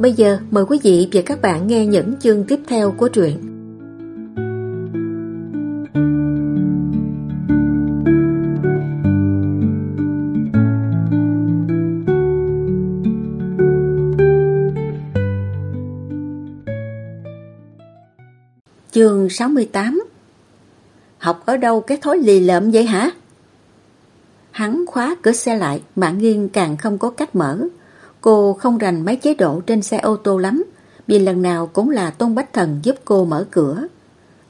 Bây giờ mời quý vị và các bạn nghe những chương tiếp theo của truyện. Chương 68 Học ở đâu cái thói lì lợm vậy hả? Hắn khóa cửa xe lại, mạng nghiêng càng không có cách mở. Cô không rành mấy chế độ trên xe ô tô lắm, vì lần nào cũng là Tôn Bách Thần giúp cô mở cửa.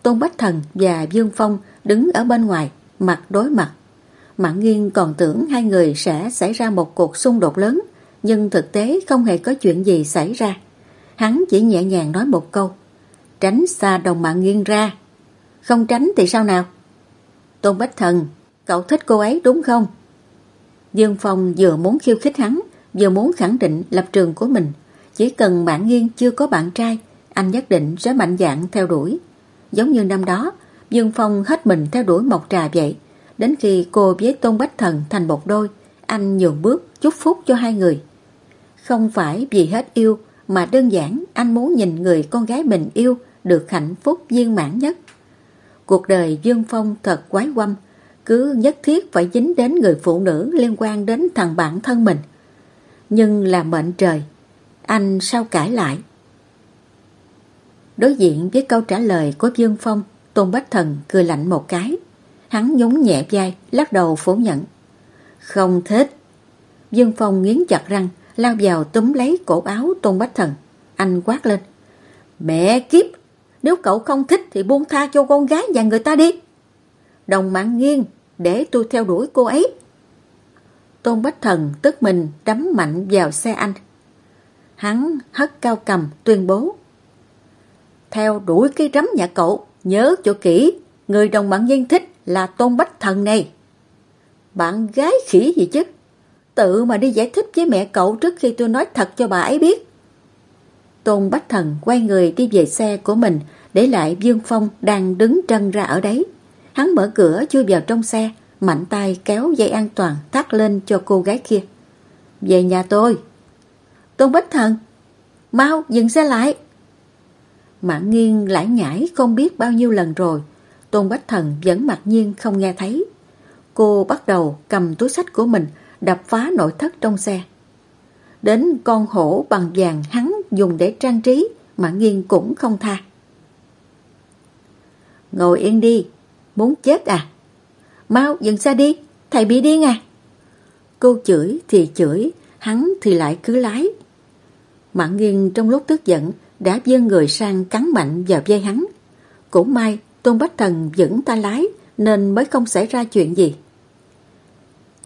Tôn Bách Thần và Dương Phong đứng ở bên ngoài, mặt đối mặt. Mạng nghiêng còn tưởng hai người sẽ xảy ra một cuộc xung đột lớn, nhưng thực tế không hề có chuyện gì xảy ra. Hắn chỉ nhẹ nhàng nói một câu, tránh xa đồng mạng nghiêng ra. Không tránh thì sao nào? Tôn Bách Thần, cậu thích cô ấy đúng không? Dương Phong vừa muốn khiêu khích hắn, vừa muốn khẳng định lập trường của mình. Chỉ cần bạn nghiêng chưa có bạn trai, anh nhất định sẽ mạnh dạn theo đuổi. Giống như năm đó, Dương Phong hết mình theo đuổi Mộc Trà vậy. Đến khi cô với Tôn Bách Thần thành một đôi, anh nhường bước chúc phúc cho hai người. Không phải vì hết yêu, mà đơn giản anh muốn nhìn người con gái mình yêu được hạnh phúc viên mãn nhất. Cuộc đời Dương Phong thật quái quăm, cứ nhất thiết phải dính đến người phụ nữ liên quan đến thằng bạn thân mình nhưng là mệnh trời. Anh sao cãi lại? Đối diện với câu trả lời của Dương Phong, Tôn Bách Thần cười lạnh một cái. Hắn nhún nhẹ vai, lắc đầu phủ nhận. Không thích. Dương Phong nghiến chặt răng, lao vào túm lấy cổ áo Tôn Bách Thần. Anh quát lên. Mẹ kiếp! Nếu cậu không thích thì buông tha cho con gái và người ta đi. Đồng mạng nghiêng, để tôi theo đuổi cô ấy. Tôn Bách Thần tức mình đấm mạnh vào xe anh. Hắn hất cao cầm tuyên bố. Theo đuổi cái rắm nhà cậu, nhớ cho kỹ, người đồng bạn nhân thích là Tôn Bách Thần này. Bạn gái khỉ gì chứ? Tự mà đi giải thích với mẹ cậu trước khi tôi nói thật cho bà ấy biết. Tôn Bách Thần quay người đi về xe của mình, để lại Dương Phong đang đứng trân ra ở đấy. Hắn mở cửa chui vào trong xe, mạnh tay kéo dây an toàn thắt lên cho cô gái kia. Về nhà tôi. Tôn bích Thần, mau dừng xe lại. Mạng nghiêng lãi nhảy không biết bao nhiêu lần rồi, Tôn Bách Thần vẫn mặc nhiên không nghe thấy. Cô bắt đầu cầm túi sách của mình đập phá nội thất trong xe. Đến con hổ bằng vàng hắn dùng để trang trí Mạng nghiêng cũng không tha. Ngồi yên đi, muốn chết à? Mau dừng xe đi, thầy bị điên à. Cô chửi thì chửi, hắn thì lại cứ lái. Mạng nghiêng trong lúc tức giận đã dơ người sang cắn mạnh vào dây hắn. Cũng may Tôn Bách Thần vẫn ta lái nên mới không xảy ra chuyện gì.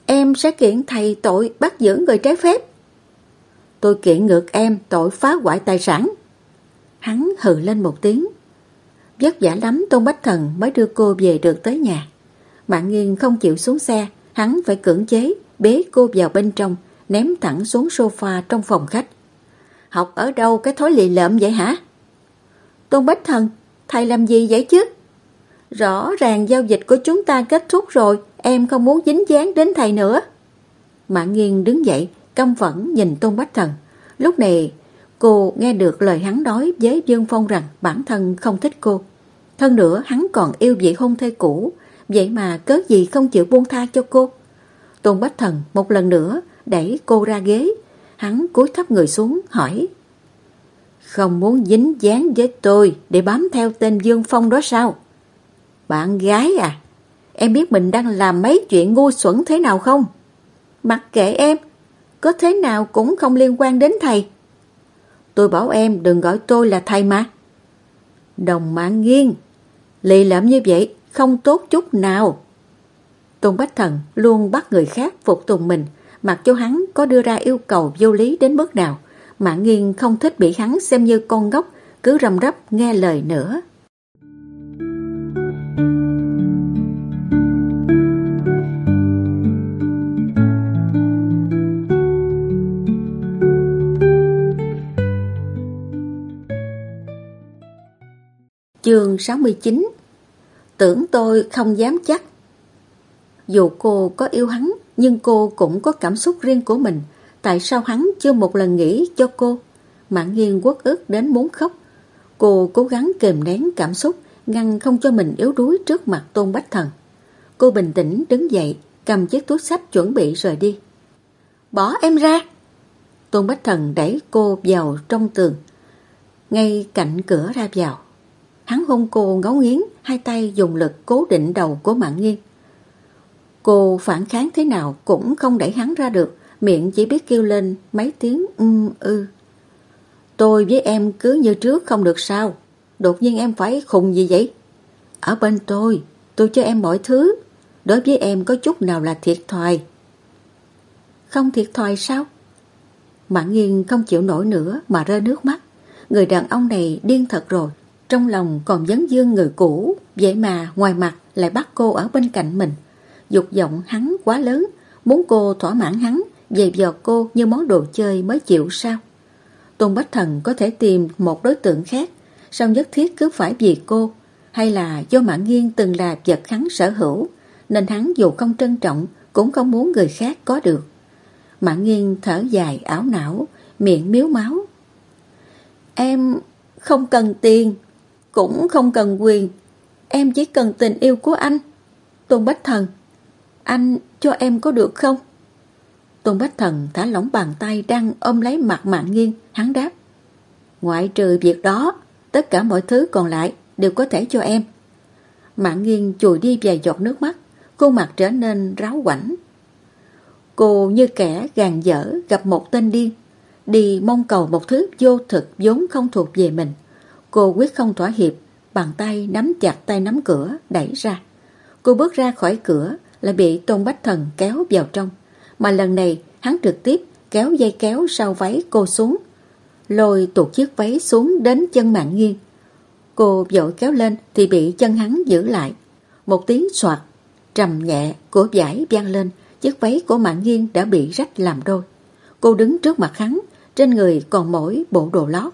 Em sẽ kiện thầy tội bắt giữ người trái phép. Tôi kiện ngược em tội phá hoại tài sản. Hắn hừ lên một tiếng. Vất vả lắm Tôn Bách Thần mới đưa cô về được tới nhà. Mạng nghiêng không chịu xuống xe, hắn phải cưỡng chế, bế cô vào bên trong, ném thẳng xuống sofa trong phòng khách. Học ở đâu cái thói lì lợm vậy hả? Tôn Bách Thần, thầy làm gì vậy chứ? Rõ ràng giao dịch của chúng ta kết thúc rồi, em không muốn dính dáng đến thầy nữa. Mạng nghiêng đứng dậy, căm phẫn nhìn Tôn Bách Thần. Lúc này, cô nghe được lời hắn nói với Dương Phong rằng bản thân không thích cô. Hơn nữa, hắn còn yêu vị hôn thê cũ, Vậy mà cớ gì không chịu buông tha cho cô? Tôn Bách Thần một lần nữa Đẩy cô ra ghế. Hắn cúi thấp người xuống, hỏi. Không muốn dính dáng với tôi Để bám theo tên Dương Phong đó sao? Bạn gái à Em biết mình đang làm mấy chuyện ngu xuẩn thế nào không? Mặc kệ em, Có thế nào cũng không liên quan đến thầy. Tôi bảo em đừng gọi tôi là thầy mà. Đồng mạng nghiêng, Lì lợm như vậy không tốt chút nào. Tôn Bách Thần luôn bắt người khác phục tùng mình, mặc cho hắn có đưa ra yêu cầu vô lý đến mức nào. Mạng nghiên không thích bị hắn xem như con ngốc, cứ rầm rắp nghe lời nữa. Chương 69 Tưởng tôi không dám chắc. Dù cô có yêu hắn, Nhưng cô cũng có cảm xúc riêng của mình. Tại sao hắn chưa một lần nghĩ cho cô? Mạng nghiêng quất ức đến muốn khóc. Cô cố gắng kềm nén cảm xúc, Ngăn không cho mình yếu đuối trước mặt Tôn Bách Thần. Cô bình tĩnh đứng dậy, Cầm chiếc túi sách chuẩn bị rời đi. Bỏ em ra! Tôn Bách Thần đẩy cô vào trong tường. Ngay cạnh cửa ra vào Hắn hôn cô ngấu nghiến, hai tay dùng lực cố định đầu của mạng Nghiên. Cô phản kháng thế nào cũng không đẩy hắn ra được, miệng chỉ biết kêu lên mấy tiếng ưm ư. Tôi với em cứ như trước không được sao, đột nhiên em phải khùng gì vậy? Ở bên tôi, tôi cho em mọi thứ, đối với em có chút nào là thiệt thòi. Không thiệt thòi sao? Mạng Nghiên không chịu nổi nữa mà rơi nước mắt. Người đàn ông này điên thật rồi. Trong lòng còn vấn dương người cũ, vậy mà ngoài mặt lại bắt cô ở bên cạnh mình. Dục vọng hắn quá lớn, muốn cô thỏa mãn hắn, dày dò cô như món đồ chơi mới chịu sao. Tôn Bách Thần có thể tìm một đối tượng khác, sao nhất thiết cứ phải vì cô, hay là do mạng nghiêng từng là vật hắn sở hữu, nên hắn dù không trân trọng cũng không muốn người khác có được. Mạng nghiêng thở dài ảo não, miệng miếu máu. Em không cần tiền, cũng không cần quyền. Em chỉ cần tình yêu của anh. Tôn Bách Thần, anh cho em có được không? Tôn Bách Thần thả lỏng bàn tay đang ôm lấy mặt mạng nghiêng, hắn đáp. Ngoại trừ việc đó, tất cả mọi thứ còn lại đều có thể cho em. Mạng nghiêng chùi đi vài giọt nước mắt, khuôn mặt trở nên ráo quảnh. Cô như kẻ gàn dở gặp một tên điên, đi mong cầu một thứ vô thực vốn không thuộc về mình. Cô quyết không thỏa hiệp, bàn tay nắm chặt tay nắm cửa, đẩy ra. Cô bước ra khỏi cửa, lại bị Tôn Bách Thần kéo vào trong. Mà lần này, hắn trực tiếp kéo dây kéo sau váy cô xuống. Lôi tuột chiếc váy xuống đến chân mạng nghiêng. Cô vội kéo lên thì bị chân hắn giữ lại. Một tiếng soạt, trầm nhẹ của giải vang lên, chiếc váy của mạng nghiêng đã bị rách làm đôi. Cô đứng trước mặt hắn, trên người còn mỗi bộ đồ lót.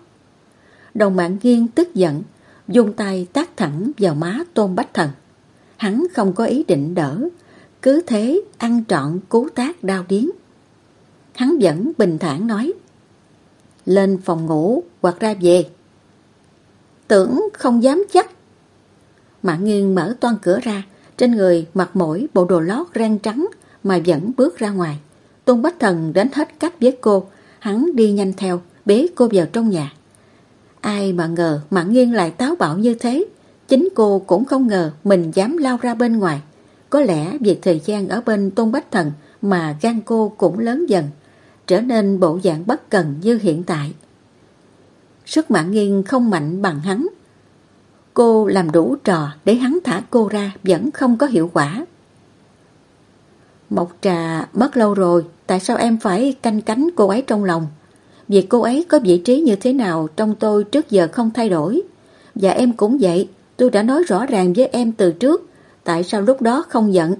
Đồng mạng nghiêng tức giận, dùng tay tác thẳng vào má Tôn Bách Thần. Hắn không có ý định đỡ, cứ thế ăn trọn cú tác đau điến. Hắn vẫn bình thản nói, lên phòng ngủ hoặc ra về. Tưởng không dám chắc. Mạng nghiêng mở toan cửa ra, trên người mặc mỗi bộ đồ lót ren trắng mà vẫn bước ra ngoài. Tôn Bách Thần đến hết cách với cô, hắn đi nhanh theo, bế cô vào trong nhà. Ai mà ngờ Mạn Nghiên lại táo bạo như thế. Chính cô cũng không ngờ mình dám lao ra bên ngoài. Có lẽ vì thời gian ở bên Tôn Bách Thần mà gan cô cũng lớn dần, trở nên bộ dạng bất cần như hiện tại. Sức Mạn Nghiên không mạnh bằng hắn. Cô làm đủ trò để hắn thả cô ra vẫn không có hiệu quả. Mộc trà mất lâu rồi, tại sao em phải canh cánh cô ấy trong lòng? Việc cô ấy có vị trí như thế nào trong tôi trước giờ không thay đổi. Và em cũng vậy, tôi đã nói rõ ràng với em từ trước, tại sao lúc đó không giận,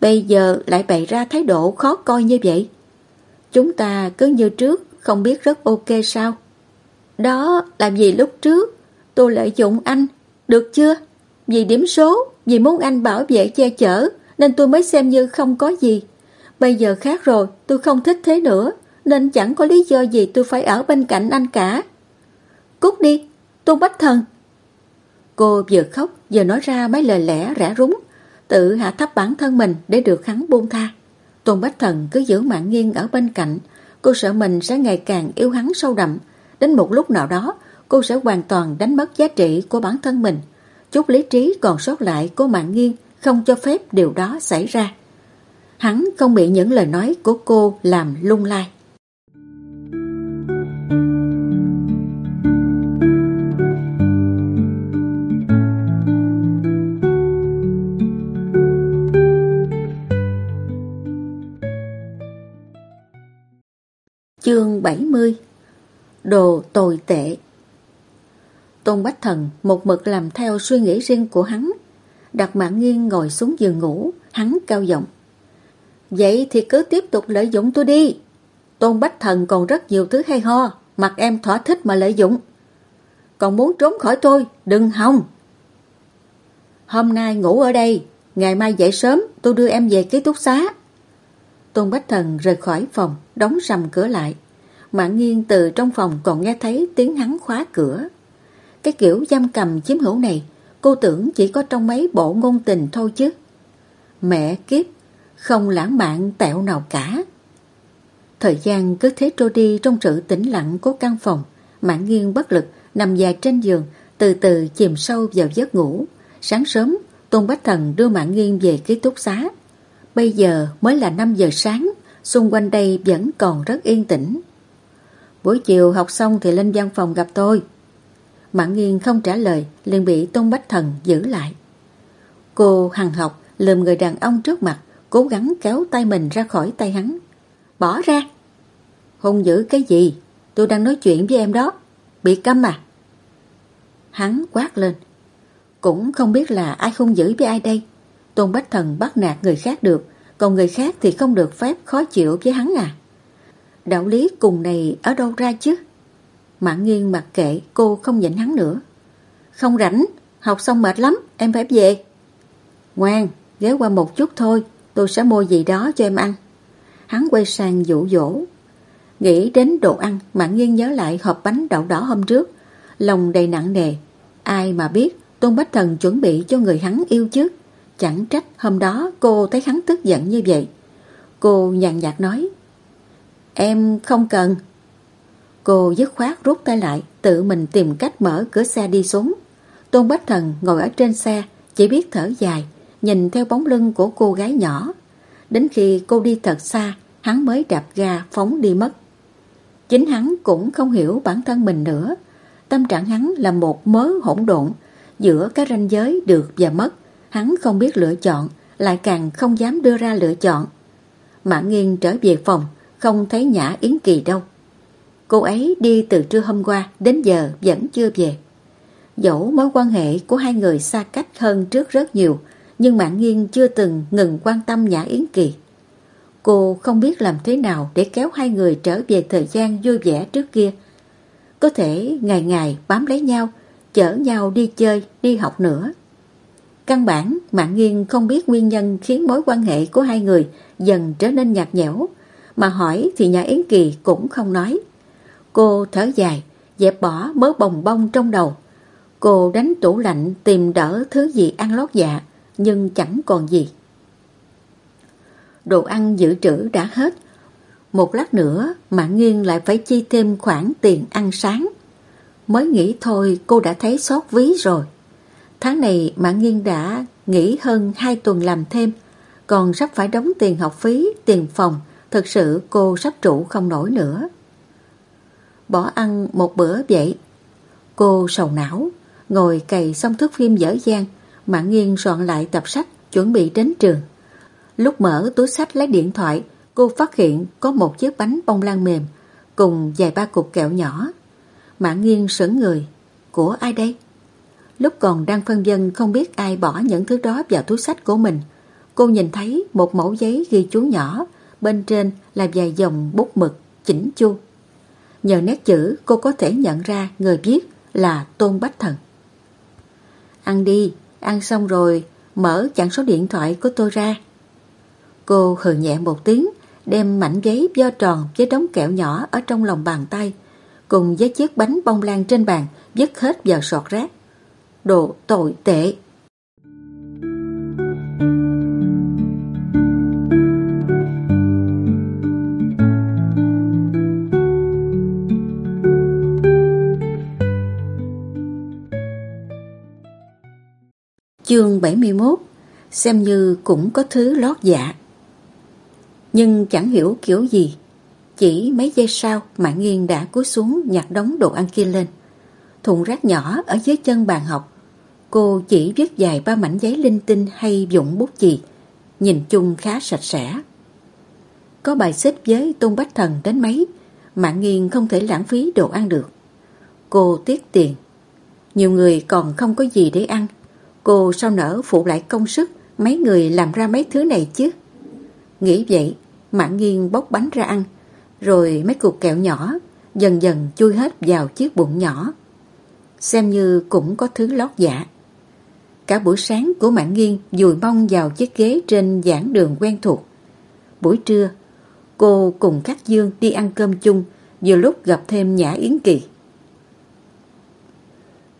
bây giờ lại bày ra thái độ khó coi như vậy. Chúng ta cứ như trước, không biết rất ok sao? Đó là vì lúc trước, tôi lợi dụng anh, được chưa? Vì điểm số, vì muốn anh bảo vệ che chở, nên tôi mới xem như không có gì. Bây giờ khác rồi, tôi không thích thế nữa nên chẳng có lý do gì tôi phải ở bên cạnh anh cả. Cút đi, Tôn Bách Thần. Cô vừa khóc vừa nói ra mấy lời lẽ rã rúng, tự hạ thấp bản thân mình để được hắn buông tha. Tôn Bách Thần cứ giữ mạng nghiêng ở bên cạnh, cô sợ mình sẽ ngày càng yêu hắn sâu đậm. Đến một lúc nào đó, cô sẽ hoàn toàn đánh mất giá trị của bản thân mình. Chút lý trí còn sót lại của mạng nghiêng không cho phép điều đó xảy ra. Hắn không bị những lời nói của cô làm lung lai. 70 Đồ tồi tệ Tôn Bách Thần một mực làm theo suy nghĩ riêng của hắn. Đặt mạng nghiêng ngồi xuống giường ngủ, hắn cao giọng. Vậy thì cứ tiếp tục lợi dụng tôi đi. Tôn Bách Thần còn rất nhiều thứ hay ho, mặt em thỏa thích mà lợi dụng. Còn muốn trốn khỏi tôi, đừng hòng. Hôm nay ngủ ở đây, ngày mai dậy sớm tôi đưa em về ký túc xá. Tôn Bách Thần rời khỏi phòng, đóng sầm cửa lại. Mạng nghiêng từ trong phòng còn nghe thấy tiếng hắn khóa cửa. Cái kiểu giam cầm chiếm hữu này, cô tưởng chỉ có trong mấy bộ ngôn tình thôi chứ. Mẹ kiếp, không lãng mạn tẹo nào cả. Thời gian cứ thế trôi đi trong sự tĩnh lặng của căn phòng, mạng nghiêng bất lực nằm dài trên giường, từ từ chìm sâu vào giấc ngủ. Sáng sớm, Tôn Bách Thần đưa mạng nghiêng về ký túc xá. Bây giờ mới là 5 giờ sáng, xung quanh đây vẫn còn rất yên tĩnh. Buổi chiều học xong thì lên văn phòng gặp tôi. Mạng Nghiên không trả lời, liền bị Tôn Bách Thần giữ lại. Cô hằng học, lườm người đàn ông trước mặt, cố gắng kéo tay mình ra khỏi tay hắn. Bỏ ra! Hung dữ cái gì? Tôi đang nói chuyện với em đó. Bị câm à? Hắn quát lên. Cũng không biết là ai hung dữ với ai đây. Tôn Bách Thần bắt nạt người khác được, còn người khác thì không được phép khó chịu với hắn à. Đạo lý cùng này ở đâu ra chứ? Mạng nghiêng mặc kệ cô không nhịn hắn nữa. Không rảnh, học xong mệt lắm, em phải về. Ngoan, ghé qua một chút thôi, tôi sẽ mua gì đó cho em ăn. Hắn quay sang dụ dỗ. Nghĩ đến đồ ăn, Mạng nghiêng nhớ lại hộp bánh đậu đỏ hôm trước. Lòng đầy nặng nề. Ai mà biết Tôn Bách Thần chuẩn bị cho người hắn yêu chứ. Chẳng trách hôm đó cô thấy hắn tức giận như vậy. Cô nhàn nhạt nói. Em không cần. Cô dứt khoát rút tay lại, tự mình tìm cách mở cửa xe đi xuống. Tôn Bách Thần ngồi ở trên xe, chỉ biết thở dài, nhìn theo bóng lưng của cô gái nhỏ. Đến khi cô đi thật xa, hắn mới đạp ga phóng đi mất. Chính hắn cũng không hiểu bản thân mình nữa. Tâm trạng hắn là một mớ hỗn độn giữa cái ranh giới được và mất. Hắn không biết lựa chọn, lại càng không dám đưa ra lựa chọn. mã nghiêng trở về phòng, không thấy Nhã Yến Kỳ đâu. Cô ấy đi từ trưa hôm qua đến giờ vẫn chưa về. Dẫu mối quan hệ của hai người xa cách hơn trước rất nhiều, nhưng Mạng Nghiên chưa từng ngừng quan tâm Nhã Yến Kỳ. Cô không biết làm thế nào để kéo hai người trở về thời gian vui vẻ trước kia. Có thể ngày ngày bám lấy nhau, chở nhau đi chơi, đi học nữa. Căn bản, Mạng Nghiên không biết nguyên nhân khiến mối quan hệ của hai người dần trở nên nhạt nhẽo, mà hỏi thì nhà Yến Kỳ cũng không nói. Cô thở dài, dẹp bỏ mớ bồng bông trong đầu. Cô đánh tủ lạnh tìm đỡ thứ gì ăn lót dạ, nhưng chẳng còn gì. Đồ ăn dự trữ đã hết. Một lát nữa, Mạng Nghiên lại phải chi thêm khoản tiền ăn sáng. Mới nghĩ thôi cô đã thấy xót ví rồi. Tháng này Mạng Nghiên đã nghỉ hơn 2 tuần làm thêm, còn sắp phải đóng tiền học phí, tiền phòng, thực sự cô sắp trụ không nổi nữa. Bỏ ăn một bữa vậy. Cô sầu não, ngồi cày xong thước phim dở dang, Mạng nghiêng soạn lại tập sách, chuẩn bị đến trường. Lúc mở túi sách lấy điện thoại, cô phát hiện có một chiếc bánh bông lan mềm, cùng vài ba cục kẹo nhỏ. Mạng nghiêng sững người, của ai đây? Lúc còn đang phân dân không biết ai bỏ những thứ đó vào túi sách của mình. Cô nhìn thấy một mẫu giấy ghi chú nhỏ, bên trên là vài dòng bút mực, chỉnh chu. Nhờ nét chữ cô có thể nhận ra người viết là Tôn Bách Thần. Ăn đi, ăn xong rồi mở chặn số điện thoại của tôi ra. Cô hừ nhẹ một tiếng, đem mảnh giấy do tròn với đống kẹo nhỏ ở trong lòng bàn tay, cùng với chiếc bánh bông lan trên bàn vứt hết vào sọt rác. Đồ tồi tệ. Chương 71 Xem như cũng có thứ lót dạ. Nhưng chẳng hiểu kiểu gì, Chỉ mấy giây sau Mạng nghiêng đã cúi xuống nhặt đống đồ ăn kia lên. Thùng rác nhỏ ở dưới chân bàn học, Cô chỉ viết dài ba mảnh giấy linh tinh hay dụng bút chì, Nhìn chung khá sạch sẽ. Có bài xếp với Tôn Bách Thần đến mấy Mạng Nghiên không thể lãng phí đồ ăn được. Cô tiếc tiền, Nhiều người còn không có gì để ăn. Cô sao nỡ phụ lại công sức mấy người làm ra mấy thứ này chứ? Nghĩ vậy, Mạng Nghiên bóc bánh ra ăn, rồi mấy cục kẹo nhỏ dần dần chui hết vào chiếc bụng nhỏ. Xem như cũng có thứ lót dạ. Cả buổi sáng của Mạng Nghiên dùi mông vào chiếc ghế trên giảng đường quen thuộc. Buổi trưa, cô cùng các Dương đi ăn cơm chung vừa lúc gặp thêm Nhã Yến Kỳ.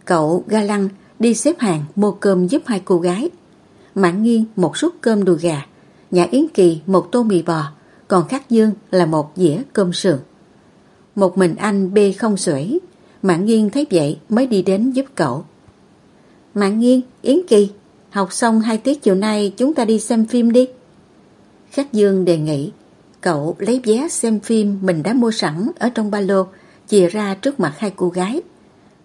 Cậu ga lăng đi xếp hàng mua cơm giúp hai cô gái. Mãn Nghiên một suất cơm đùi gà, Nhã Yến Kỳ một tô mì bò, còn Khắc Dương là một dĩa cơm sườn. Một mình anh bê không xuể, Mãn Nghiên thấy vậy mới đi đến giúp cậu. Mãn Nghiên, Yến Kỳ, học xong hai tiết chiều nay chúng ta đi xem phim đi. Khắc Dương đề nghị, cậu lấy vé xem phim mình đã mua sẵn ở trong ba lô, chìa ra trước mặt hai cô gái.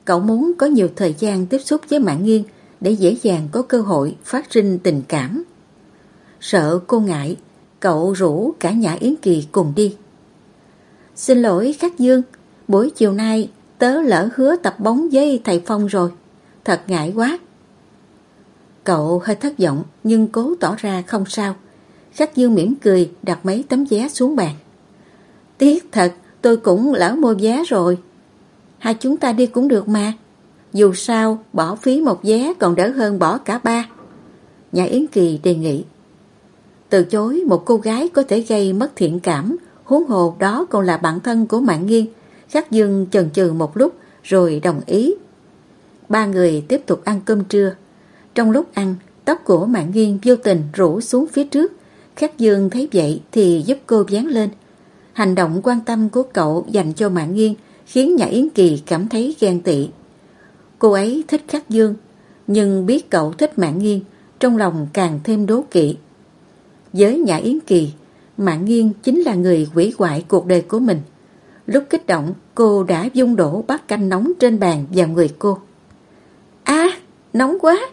Cậu muốn có nhiều thời gian tiếp xúc với Mạng Nghiên để dễ dàng có cơ hội phát sinh tình cảm. Sợ cô ngại, cậu rủ cả nhà Yến Kỳ cùng đi. Xin lỗi Khắc Dương, buổi chiều nay tớ lỡ hứa tập bóng với thầy Phong rồi. Thật ngại quá. Cậu hơi thất vọng nhưng cố tỏ ra không sao. Khắc Dương mỉm cười đặt mấy tấm vé xuống bàn. Tiếc thật, tôi cũng lỡ mua vé rồi. Hai chúng ta đi cũng được mà. Dù sao, bỏ phí một vé còn đỡ hơn bỏ cả ba. Nhà Yến Kỳ đề nghị. Từ chối một cô gái có thể gây mất thiện cảm, huống hồ đó còn là bạn thân của Mạng Nghiên. Khắc Dương chần chừ một lúc rồi đồng ý. Ba người tiếp tục ăn cơm trưa. Trong lúc ăn, tóc của Mạng Nghiên vô tình rủ xuống phía trước. Khắc Dương thấy vậy thì giúp cô dán lên. Hành động quan tâm của cậu dành cho Mạng Nghiên khiến nhà Yến Kỳ cảm thấy ghen tị. Cô ấy thích Khắc Dương, nhưng biết cậu thích Mạng Nghiên, trong lòng càng thêm đố kỵ. Với nhà Yến Kỳ, Mạng Nghiên chính là người quỷ hoại cuộc đời của mình. Lúc kích động, cô đã dung đổ bát canh nóng trên bàn vào người cô. a nóng quá!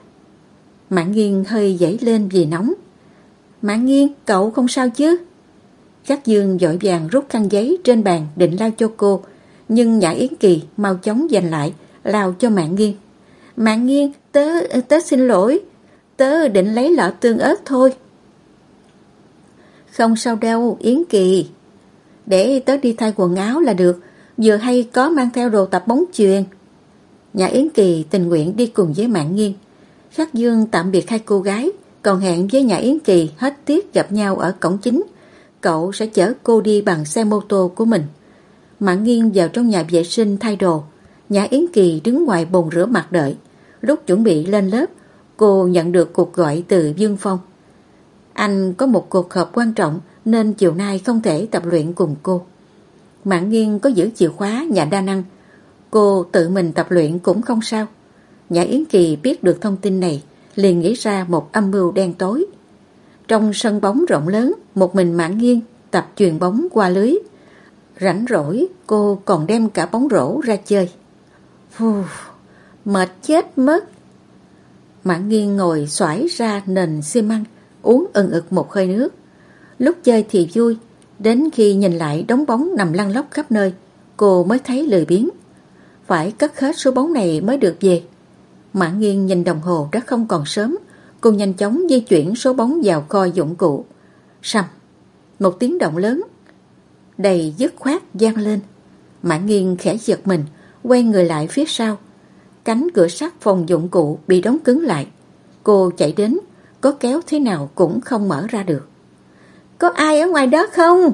Mạng Nghiên hơi dậy lên vì nóng. Mạng Nghiên, cậu không sao chứ? Khắc Dương dội vàng rút khăn giấy trên bàn định lao cho cô, nhưng Nhã Yến Kỳ mau chóng giành lại, lao cho Mạng Nghiên. Mạng Nghiên, tớ, tớ xin lỗi, tớ định lấy lọ tương ớt thôi. Không sao đâu, Yến Kỳ. Để tớ đi thay quần áo là được, vừa hay có mang theo đồ tập bóng chuyền. Nhà Yến Kỳ tình nguyện đi cùng với Mạng Nghiên. Khắc Dương tạm biệt hai cô gái, còn hẹn với nhà Yến Kỳ hết tiết gặp nhau ở cổng chính. Cậu sẽ chở cô đi bằng xe mô tô của mình. Mạng Nghiên vào trong nhà vệ sinh thay đồ. Nhã Yến Kỳ đứng ngoài bồn rửa mặt đợi. Lúc chuẩn bị lên lớp, cô nhận được cuộc gọi từ Dương Phong. Anh có một cuộc họp quan trọng nên chiều nay không thể tập luyện cùng cô. Mạng Nghiên có giữ chìa khóa nhà đa năng. Cô tự mình tập luyện cũng không sao. Nhã Yến Kỳ biết được thông tin này, liền nghĩ ra một âm mưu đen tối. Trong sân bóng rộng lớn, một mình Mạng Nghiên tập chuyền bóng qua lưới. Rảnh rỗi, cô còn đem cả bóng rổ ra chơi. Phù, mệt chết mất. Mạng nghiêng ngồi xoải ra nền xi măng, uống ừng ực một hơi nước. Lúc chơi thì vui, đến khi nhìn lại đống bóng nằm lăn lóc khắp nơi, cô mới thấy lười biếng. Phải cất hết số bóng này mới được về. Mạng nghiêng nhìn đồng hồ đã không còn sớm, cô nhanh chóng di chuyển số bóng vào kho dụng cụ. Sầm, một tiếng động lớn, đầy dứt khoát gian lên. mã nghiêng khẽ giật mình, quay người lại phía sau. Cánh cửa sắt phòng dụng cụ bị đóng cứng lại. Cô chạy đến, có kéo thế nào cũng không mở ra được. Có ai ở ngoài đó không?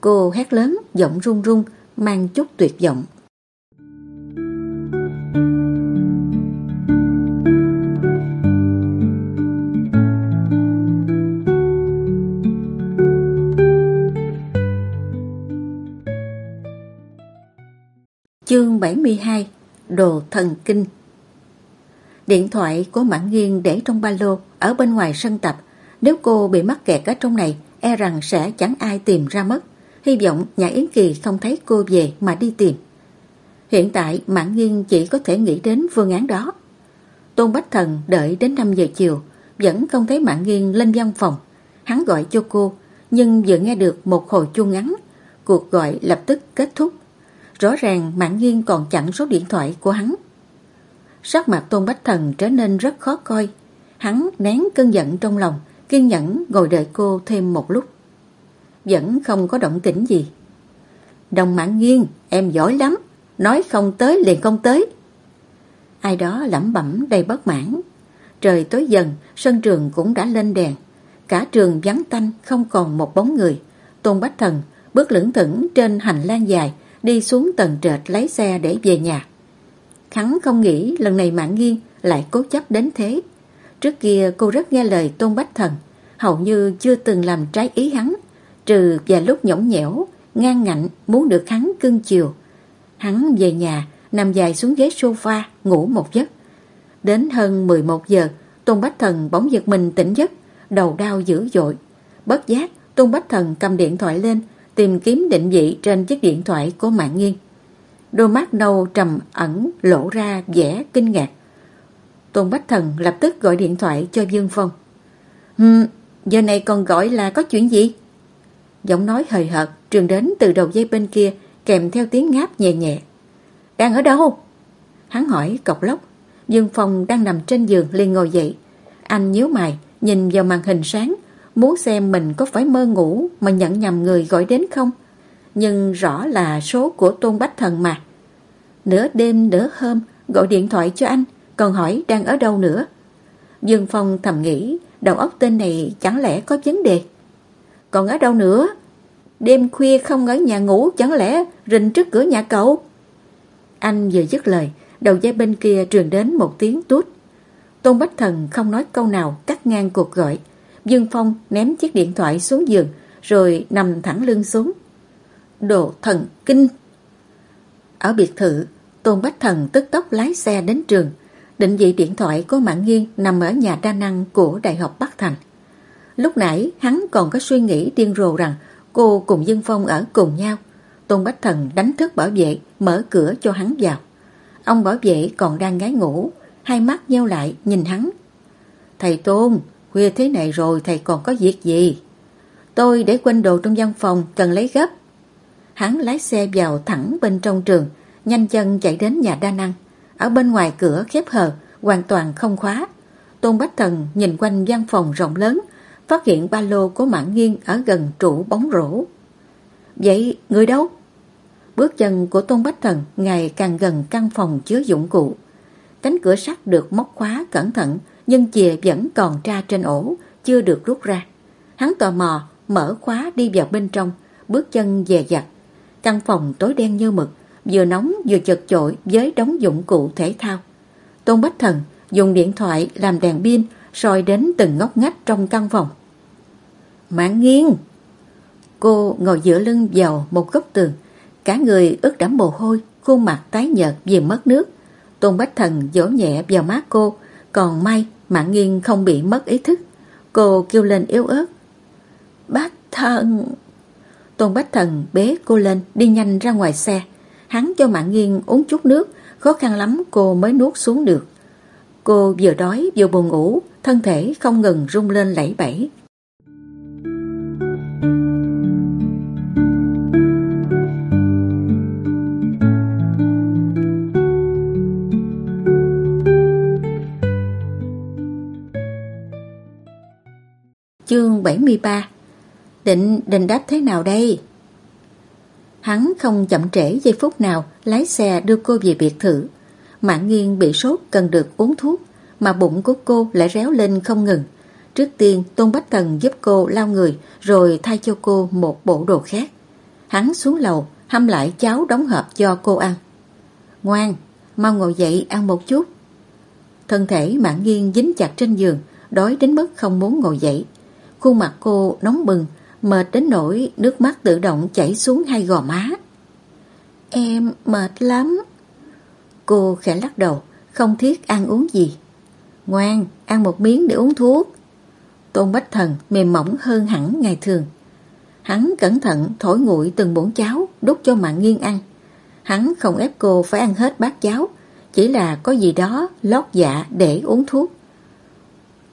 Cô hét lớn, giọng run run, mang chút tuyệt vọng. Chương 72 Đồ thần kinh Điện thoại của Mãn Nghiên để trong ba lô ở bên ngoài sân tập. Nếu cô bị mắc kẹt ở trong này, e rằng sẽ chẳng ai tìm ra mất. Hy vọng nhà Yến Kỳ không thấy cô về mà đi tìm. Hiện tại Mãn Nghiên chỉ có thể nghĩ đến phương án đó. Tôn Bách Thần đợi đến 5 giờ chiều, vẫn không thấy Mãn Nghiên lên văn phòng. Hắn gọi cho cô, nhưng vừa nghe được một hồi chuông ngắn, cuộc gọi lập tức kết thúc. Rõ ràng Mãn Nghiên còn chặn số điện thoại của hắn. Sắc mặt Tôn Bách Thần trở nên rất khó coi. Hắn nén cơn giận trong lòng, kiên nhẫn ngồi đợi cô thêm một lúc. Vẫn không có động tĩnh gì. Đồng mạng nghiêng, em giỏi lắm. Nói không tới liền không tới. Ai đó lẩm bẩm đầy bất mãn. Trời tối dần, sân trường cũng đã lên đèn. Cả trường vắng tanh, không còn một bóng người. Tôn Bách Thần bước lững thững trên hành lang dài, đi xuống tầng trệt lấy xe để về nhà. Hắn không nghĩ lần này mạng Nghiên lại cố chấp đến thế. Trước kia cô rất nghe lời Tôn Bách Thần, hầu như chưa từng làm trái ý hắn, trừ vài lúc nhõng nhẽo, ngang ngạnh muốn được hắn cưng chiều. Hắn về nhà, nằm dài xuống ghế sofa, ngủ một giấc. Đến hơn 11 giờ, Tôn Bách Thần bỗng giật mình tỉnh giấc, đầu đau dữ dội. Bất giác, Tôn Bách Thần cầm điện thoại lên, tìm kiếm định vị trên chiếc điện thoại của mạng Nghiên. Đôi mắt nâu trầm ẩn lộ ra vẻ kinh ngạc. Tôn Bách Thần lập tức gọi điện thoại cho Dương Phong. Hừm, giờ này còn gọi là có chuyện gì? Giọng nói hời hợt truyền đến từ đầu dây bên kia kèm theo tiếng ngáp nhẹ nhẹ. Đang ở đâu? Hắn hỏi cọc lóc. Dương Phong đang nằm trên giường liền ngồi dậy. Anh nhíu mày, nhìn vào màn hình sáng, muốn xem mình có phải mơ ngủ mà nhận nhầm người gọi đến không. Nhưng rõ là số của Tôn Bách Thần mà. Nửa đêm nửa hôm gọi điện thoại cho anh, còn hỏi đang ở đâu nữa. Dương Phong thầm nghĩ đầu óc tên này chẳng lẽ có vấn đề. Còn ở đâu nữa? Đêm khuya không ở nhà ngủ chẳng lẽ rình trước cửa nhà cậu? Anh vừa dứt lời, đầu dây bên kia truyền đến một tiếng tút. Tôn Bách Thần không nói câu nào cắt ngang cuộc gọi. Dương Phong ném chiếc điện thoại xuống giường rồi nằm thẳng lưng xuống. Đồ thần kinh! Ở biệt thự, Tôn Bách Thần tức tốc lái xe đến trường. Định vị điện thoại của Mạng Nghiên nằm ở nhà đa năng của Đại học Bắc Thành. Lúc nãy hắn còn có suy nghĩ điên rồ rằng cô cùng Dương Phong ở cùng nhau. Tôn Bách Thần đánh thức bảo vệ, mở cửa cho hắn vào. Ông bảo vệ còn đang ngái ngủ, hai mắt nheo lại nhìn hắn. Thầy Tôn, khuya thế này rồi thầy còn có việc gì? Tôi để quên đồ trong văn phòng cần lấy gấp. Hắn lái xe vào thẳng bên trong trường, nhanh chân chạy đến nhà đa năng. Ở bên ngoài cửa khép hờ, hoàn toàn không khóa. Tôn Bách Thần nhìn quanh văn phòng rộng lớn, phát hiện ba lô của Mạng Nghiên ở gần trụ bóng rổ. Vậy người đâu? Bước chân của Tôn Bách Thần ngày càng gần căn phòng chứa dụng cụ. Cánh cửa sắt được móc khóa cẩn thận nhưng chìa vẫn còn tra trên ổ, chưa được rút ra. Hắn tò mò, mở khóa đi vào bên trong, bước chân dè dặt. Căn phòng tối đen như mực, vừa nóng vừa chật chội với đống dụng cụ thể thao. Tôn Bách Thần dùng điện thoại làm đèn pin soi đến từng ngóc ngách trong căn phòng. Mạng nghiêng! Cô ngồi giữa lưng vào một góc tường, cả người ướt đẫm mồ hôi, khuôn mặt tái nhợt vì mất nước. Tôn Bách Thần vỗ nhẹ vào má cô, còn may Mạng nghiêng không bị mất ý thức. Cô kêu lên yếu ớt. Bác thần! Tôn Bách Thần bế cô lên, đi nhanh ra ngoài xe. Hắn cho Mạng nghiêng uống chút nước, khó khăn lắm cô mới nuốt xuống được. Cô vừa đói vừa buồn ngủ, thân thể không ngừng rung lên lẫy bẫy. Chương 73 Định định đáp thế nào đây? Hắn không chậm trễ giây phút nào lái xe đưa cô về biệt thự. Mạng nghiêng bị sốt cần được uống thuốc mà bụng của cô lại réo lên không ngừng. Trước tiên Tôn Bách Thần giúp cô lau người rồi thay cho cô một bộ đồ khác. Hắn xuống lầu hâm lại cháo đóng hộp cho cô ăn. Ngoan, mau ngồi dậy ăn một chút. Thân thể mạng nghiêng dính chặt trên giường, đói đến mức không muốn ngồi dậy. Khuôn mặt cô nóng bừng, mệt đến nỗi nước mắt tự động chảy xuống hai gò má. Em mệt lắm. Cô khẽ lắc đầu, không thiết ăn uống gì. Ngoan, ăn một miếng để uống thuốc. Tôn Bách Thần mềm mỏng hơn hẳn ngày thường. Hắn cẩn thận thổi nguội từng bổn cháo đút cho mạng nghiêng ăn. Hắn không ép cô phải ăn hết bát cháo, chỉ là có gì đó lót dạ để uống thuốc.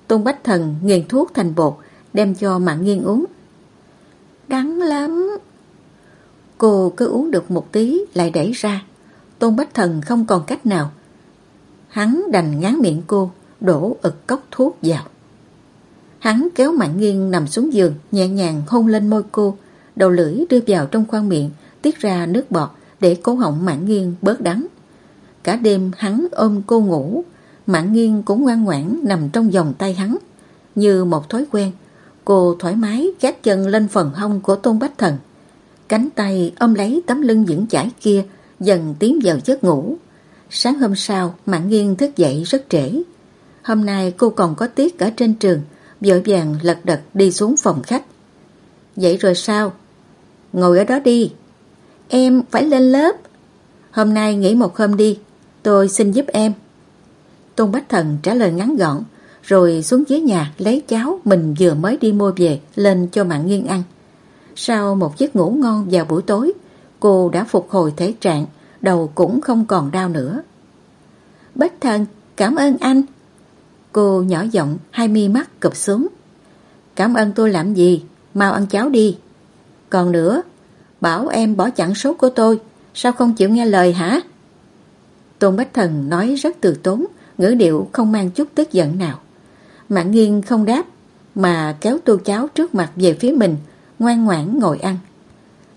Tôn Bách Thần nghiền thuốc thành bột, đem cho mạng nghiêng uống. Đắng lắm. Cô cứ uống được một tí lại đẩy ra. Tôn Bách Thần không còn cách nào. hắn đành ngán miệng cô, đổ ực cốc thuốc vào. Hắn kéo Mạng Nghiên nằm xuống giường, nhẹ nhàng hôn lên môi cô, đầu lưỡi đưa vào trong khoang miệng, tiết ra nước bọt để cố họng Mạng Nghiên bớt đắng. Cả đêm hắn ôm cô ngủ, Mạng Nghiên cũng ngoan ngoãn nằm trong vòng tay hắn. Như một thói quen, cô thoải mái gác chân lên phần hông của Tôn Bách Thần. Cánh tay ôm lấy tấm lưng vững chãi kia, dần tiến vào giấc ngủ. Sáng hôm sau, Mạng Nghiên thức dậy rất trễ. Hôm nay cô còn có tiết ở trên trường, vội vàng lật đật đi xuống phòng khách. Vậy rồi sao? Ngồi ở đó đi. Em phải lên lớp. Hôm nay nghỉ một hôm đi, tôi xin giúp em. Tôn Bách Thần trả lời ngắn gọn, rồi xuống dưới nhà lấy cháo mình vừa mới đi mua về lên cho Mạng Nghiên ăn. Sau một giấc ngủ ngon vào buổi tối, cô đã phục hồi thể trạng, đầu cũng không còn đau nữa. Bách Thần, cảm ơn anh. Cô nhỏ giọng, hai mi mắt cụp xuống. Cảm ơn tôi làm gì? Mau ăn cháo đi. Còn nữa, bảo em bỏ chặn số của tôi, sao không chịu nghe lời hả? Tôn Bách Thần nói rất từ tốn, ngữ điệu không mang chút tức giận nào. Mạng nghiêng không đáp, mà kéo tô cháo trước mặt về phía mình, ngoan ngoãn ngồi ăn.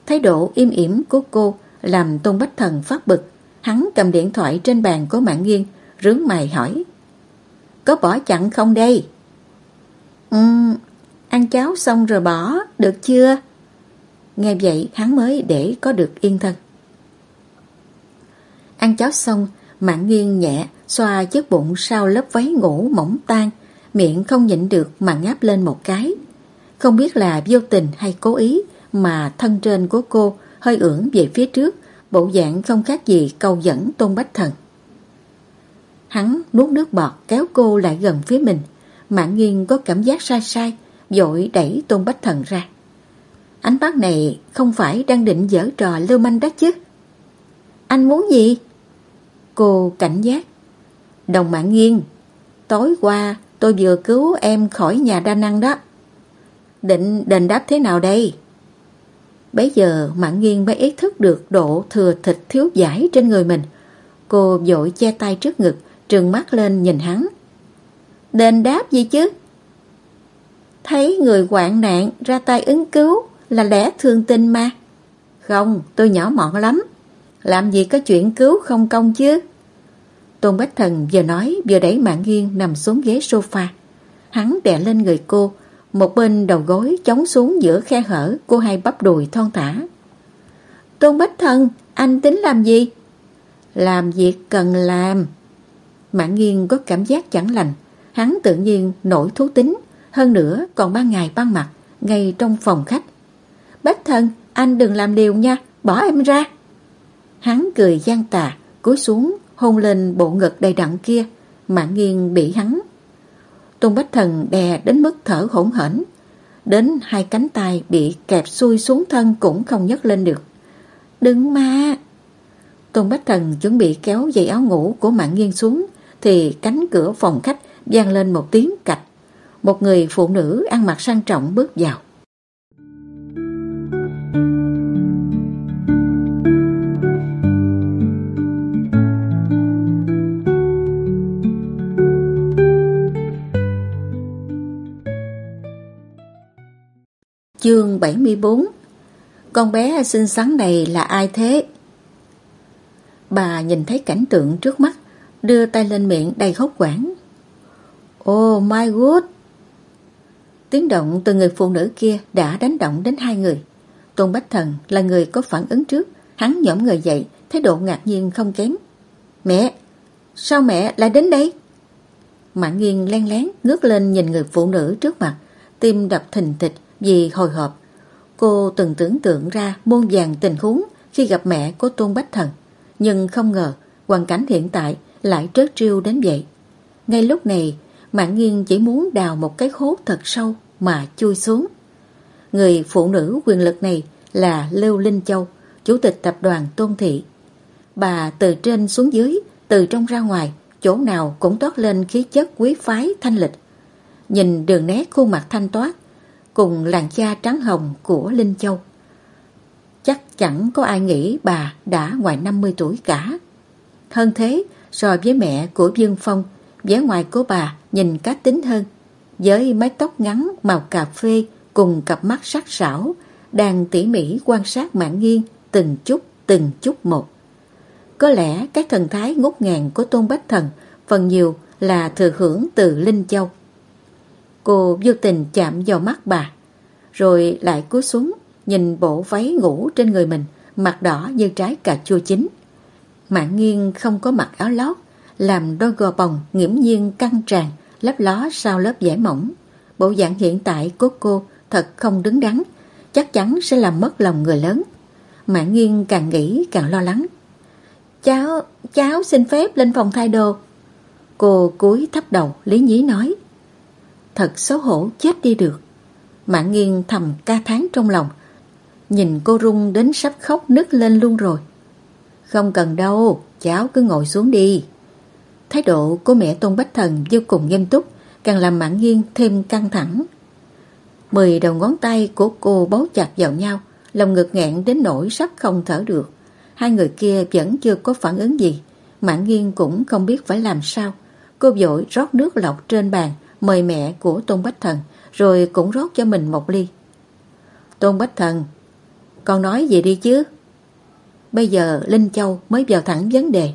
Thái độ im ỉm của cô làm Tôn Bách Thần phát bực. Hắn cầm điện thoại trên bàn của Mạng Nghiên, rướng mày hỏi. Có bỏ chặn không đây? Ừ, ăn cháo xong rồi bỏ, được chưa? Nghe vậy hắn mới để có được yên thân. Ăn cháo xong, Mạng Nghiên nhẹ xoa chiếc bụng sau lớp váy ngủ mỏng tan, miệng không nhịn được mà ngáp lên một cái. Không biết là vô tình hay cố ý mà thân trên của cô hơi ưỡn về phía trước, bộ dạng không khác gì câu dẫn Tôn Bách Thần. Hắn nuốt nước bọt kéo cô lại gần phía mình, Mạng nghiêng có cảm giác sai sai, dội đẩy Tôn Bách Thần ra. Ánh bác này không phải đang định dở trò lưu manh đó chứ. Anh muốn gì? Cô cảnh giác. Đồng mạng nghiêng, tối qua tôi vừa cứu em khỏi nhà đa năng đó. Định đền đáp thế nào đây? Bây giờ mạng Nghiên mới ý thức được độ thừa thịt thiếu giải trên người mình. Cô vội che tay trước ngực, trừng mắt lên nhìn hắn. Đền đáp gì chứ? Thấy người hoạn nạn ra tay ứng cứu là lẽ thương tình mà. Không, tôi nhỏ mọn lắm. Làm gì có chuyện cứu không công chứ? Tôn Bách Thần vừa nói vừa đẩy mạng nghiêng nằm xuống ghế sofa. Hắn đè lên người cô, một bên đầu gối chống xuống giữa khe hở cô hai bắp đùi thon thả. Tôn Bách Thần, anh tính làm gì? Làm việc cần làm. Mạng nghiêng có cảm giác chẳng lành. Hắn tự nhiên nổi thú tính. Hơn nữa còn ban ngày ban mặt, ngay trong phòng khách. Bách Thần, anh đừng làm điều nha, bỏ em ra. Hắn cười gian tà, cúi xuống hôn lên bộ ngực đầy đặn kia, mà nghiêng bị hắn. Tôn Bách Thần đè đến mức thở hỗn hển, đến hai cánh tay bị kẹp xuôi xuống thân cũng không nhấc lên được. Đừng mà! Tôn Bách Thần chuẩn bị kéo dây áo ngủ của mạng nghiêng xuống, thì cánh cửa phòng khách vang lên một tiếng cạch. Một người phụ nữ ăn mặc sang trọng bước vào. Chương 74 Con bé xinh xắn này là ai thế? Bà nhìn thấy cảnh tượng trước mắt, đưa tay lên miệng đầy hốc quảng. Oh my god! Tiếng động từ người phụ nữ kia đã đánh động đến hai người. Tôn Bách Thần là người có phản ứng trước, hắn nhõm người dậy, thái độ ngạc nhiên không kém. Mẹ! Sao mẹ lại đến đây? Mạng nghiêng len lén ngước lên nhìn người phụ nữ trước mặt, tim đập thình thịch, vì hồi hộp, cô từng tưởng tượng ra muôn vàng tình huống khi gặp mẹ của Tôn Bách Thần. Nhưng không ngờ hoàn cảnh hiện tại lại trớt trêu đến vậy. Ngay lúc này, Mạng Nghiên chỉ muốn đào một cái hố thật sâu mà chui xuống. Người phụ nữ quyền lực này là Lưu Linh Châu, chủ tịch tập đoàn Tôn Thị. Bà từ trên xuống dưới, từ trong ra ngoài, chỗ nào cũng toát lên khí chất quý phái thanh lịch. Nhìn đường nét khuôn mặt thanh toát, cùng làn da trắng hồng của Linh Châu. Chắc chẳng có ai nghĩ bà đã ngoài 50 tuổi cả. Hơn thế, So với mẹ của Dương Phong, vẻ ngoài của bà nhìn cá tính hơn. Với mái tóc ngắn màu cà phê cùng cặp mắt sắc sảo, đang tỉ mỉ quan sát mạng nghiêng từng chút từng chút một. Có lẽ các thần thái ngút ngàn của Tôn Bách Thần phần nhiều là thừa hưởng từ Linh Châu. Cô vô tình chạm vào mắt bà, rồi lại cúi xuống nhìn bộ váy ngủ trên người mình, mặt đỏ như trái cà chua chín. Mạng nghiêng không có mặc áo lót, làm đôi gò bồng nghiễm nhiên căng tràn, lấp ló sau lớp vải mỏng. Bộ dạng hiện tại của cô thật không đứng đắn, chắc chắn sẽ làm mất lòng người lớn. Mạng nghiêng càng nghĩ càng lo lắng. Cháu, cháu xin phép lên phòng thay đồ. Cô cúi thấp đầu, lý nhí nói. Thật xấu hổ chết đi được. Mạng nghiêng thầm ca tháng trong lòng. Nhìn cô rung đến sắp khóc nức lên luôn rồi. Không cần đâu, cháu cứ ngồi xuống đi. Thái độ của mẹ Tôn Bách Thần vô cùng nghiêm túc, càng làm mạng nghiêng thêm căng thẳng. Mười đầu ngón tay của cô bấu chặt vào nhau, lòng ngực nghẹn đến nỗi sắp không thở được. Hai người kia vẫn chưa có phản ứng gì, mạng nghiêng cũng không biết phải làm sao. Cô vội rót nước lọc trên bàn, mời mẹ của Tôn Bách Thần, rồi cũng rót cho mình một ly. Tôn Bách Thần, con nói gì đi chứ? Bây giờ Linh Châu mới vào thẳng vấn đề.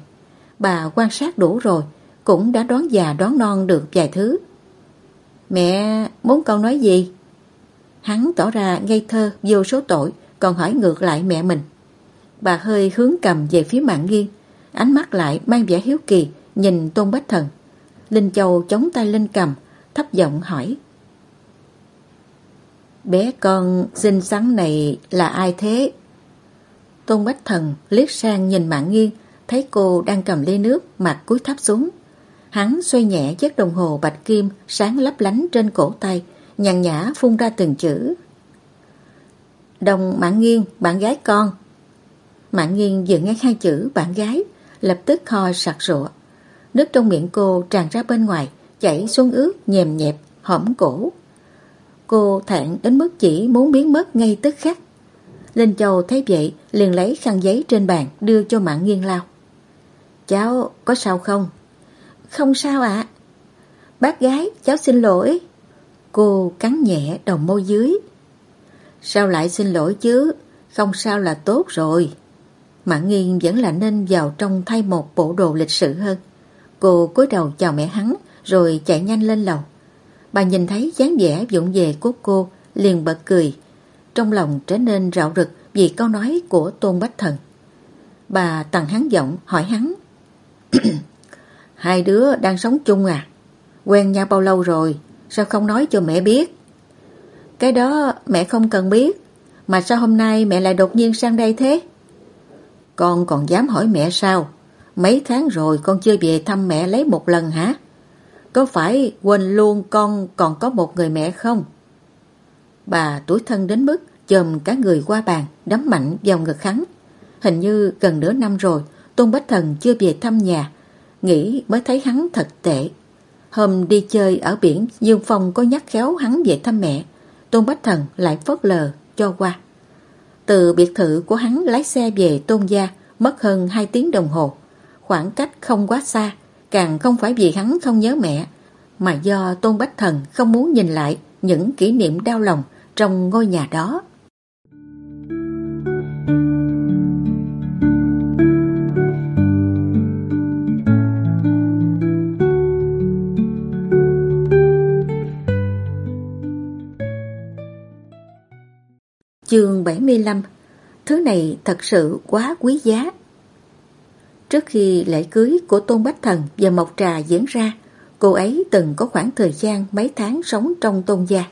Bà quan sát đủ rồi, cũng đã đoán già đoán non được vài thứ. Mẹ muốn con nói gì? Hắn tỏ ra ngây thơ, vô số tội, còn hỏi ngược lại mẹ mình. Bà hơi hướng cầm về phía mạng nghiêng, ánh mắt lại mang vẻ hiếu kỳ, nhìn Tôn Bách Thần. Linh Châu chống tay lên cầm, thấp giọng hỏi. Bé con xinh xắn này là ai thế? Tôn Bách Thần liếc sang nhìn mạng nghiêng, thấy cô đang cầm ly nước, mặt cúi thấp xuống. Hắn xoay nhẹ chiếc đồng hồ bạch kim sáng lấp lánh trên cổ tay, nhàn nhã phun ra từng chữ. Đồng mạng nghiêng, bạn gái con. Mạng nghiêng vừa nghe hai chữ bạn gái, lập tức ho sặc sụa. Nước trong miệng cô tràn ra bên ngoài, chảy xuống ướt, nhèm nhẹp, hõm cổ. Cô thẹn đến mức chỉ muốn biến mất ngay tức khắc. Linh Châu thấy vậy liền lấy khăn giấy trên bàn đưa cho mạng nghiêng lao. Cháu có sao không? Không sao ạ. Bác gái, cháu xin lỗi. Cô cắn nhẹ đầu môi dưới. Sao lại xin lỗi chứ? Không sao là tốt rồi. Mạng nghiêng vẫn là nên vào trong thay một bộ đồ lịch sự hơn. Cô cúi đầu chào mẹ hắn rồi chạy nhanh lên lầu. Bà nhìn thấy dáng vẻ vụng về của cô, liền bật cười. Trong lòng trở nên rạo rực vì câu nói của Tôn Bách Thần. Bà tặng hắn giọng, hỏi hắn. Hai đứa đang sống chung à? Quen nhau bao lâu rồi? Sao không nói cho mẹ biết? Cái đó mẹ không cần biết. Mà sao hôm nay mẹ lại đột nhiên sang đây thế? Con còn dám hỏi mẹ sao? Mấy tháng rồi con chưa về thăm mẹ lấy một lần hả? Có phải quên luôn con còn có một người mẹ không? Bà tuổi thân đến mức chồm cả người qua bàn đấm mạnh vào ngực hắn. Hình như gần nửa năm rồi Tôn Bách Thần chưa về thăm nhà nghĩ mới thấy hắn thật tệ. Hôm đi chơi ở biển Dương Phong có nhắc khéo hắn về thăm mẹ Tôn Bách Thần lại phớt lờ cho qua. Từ biệt thự của hắn lái xe về Tôn Gia mất hơn 2 tiếng đồng hồ. Khoảng cách không quá xa, càng không phải vì hắn không nhớ mẹ, mà do Tôn Bách Thần không muốn nhìn lại những kỷ niệm đau lòng trong ngôi nhà đó. Chương 75 Thứ này thật sự quá quý giá. Trước khi lễ cưới của Tôn Bách Thần và Mộc Trà diễn ra, cô ấy từng có khoảng thời gian mấy tháng sống trong tôn gia.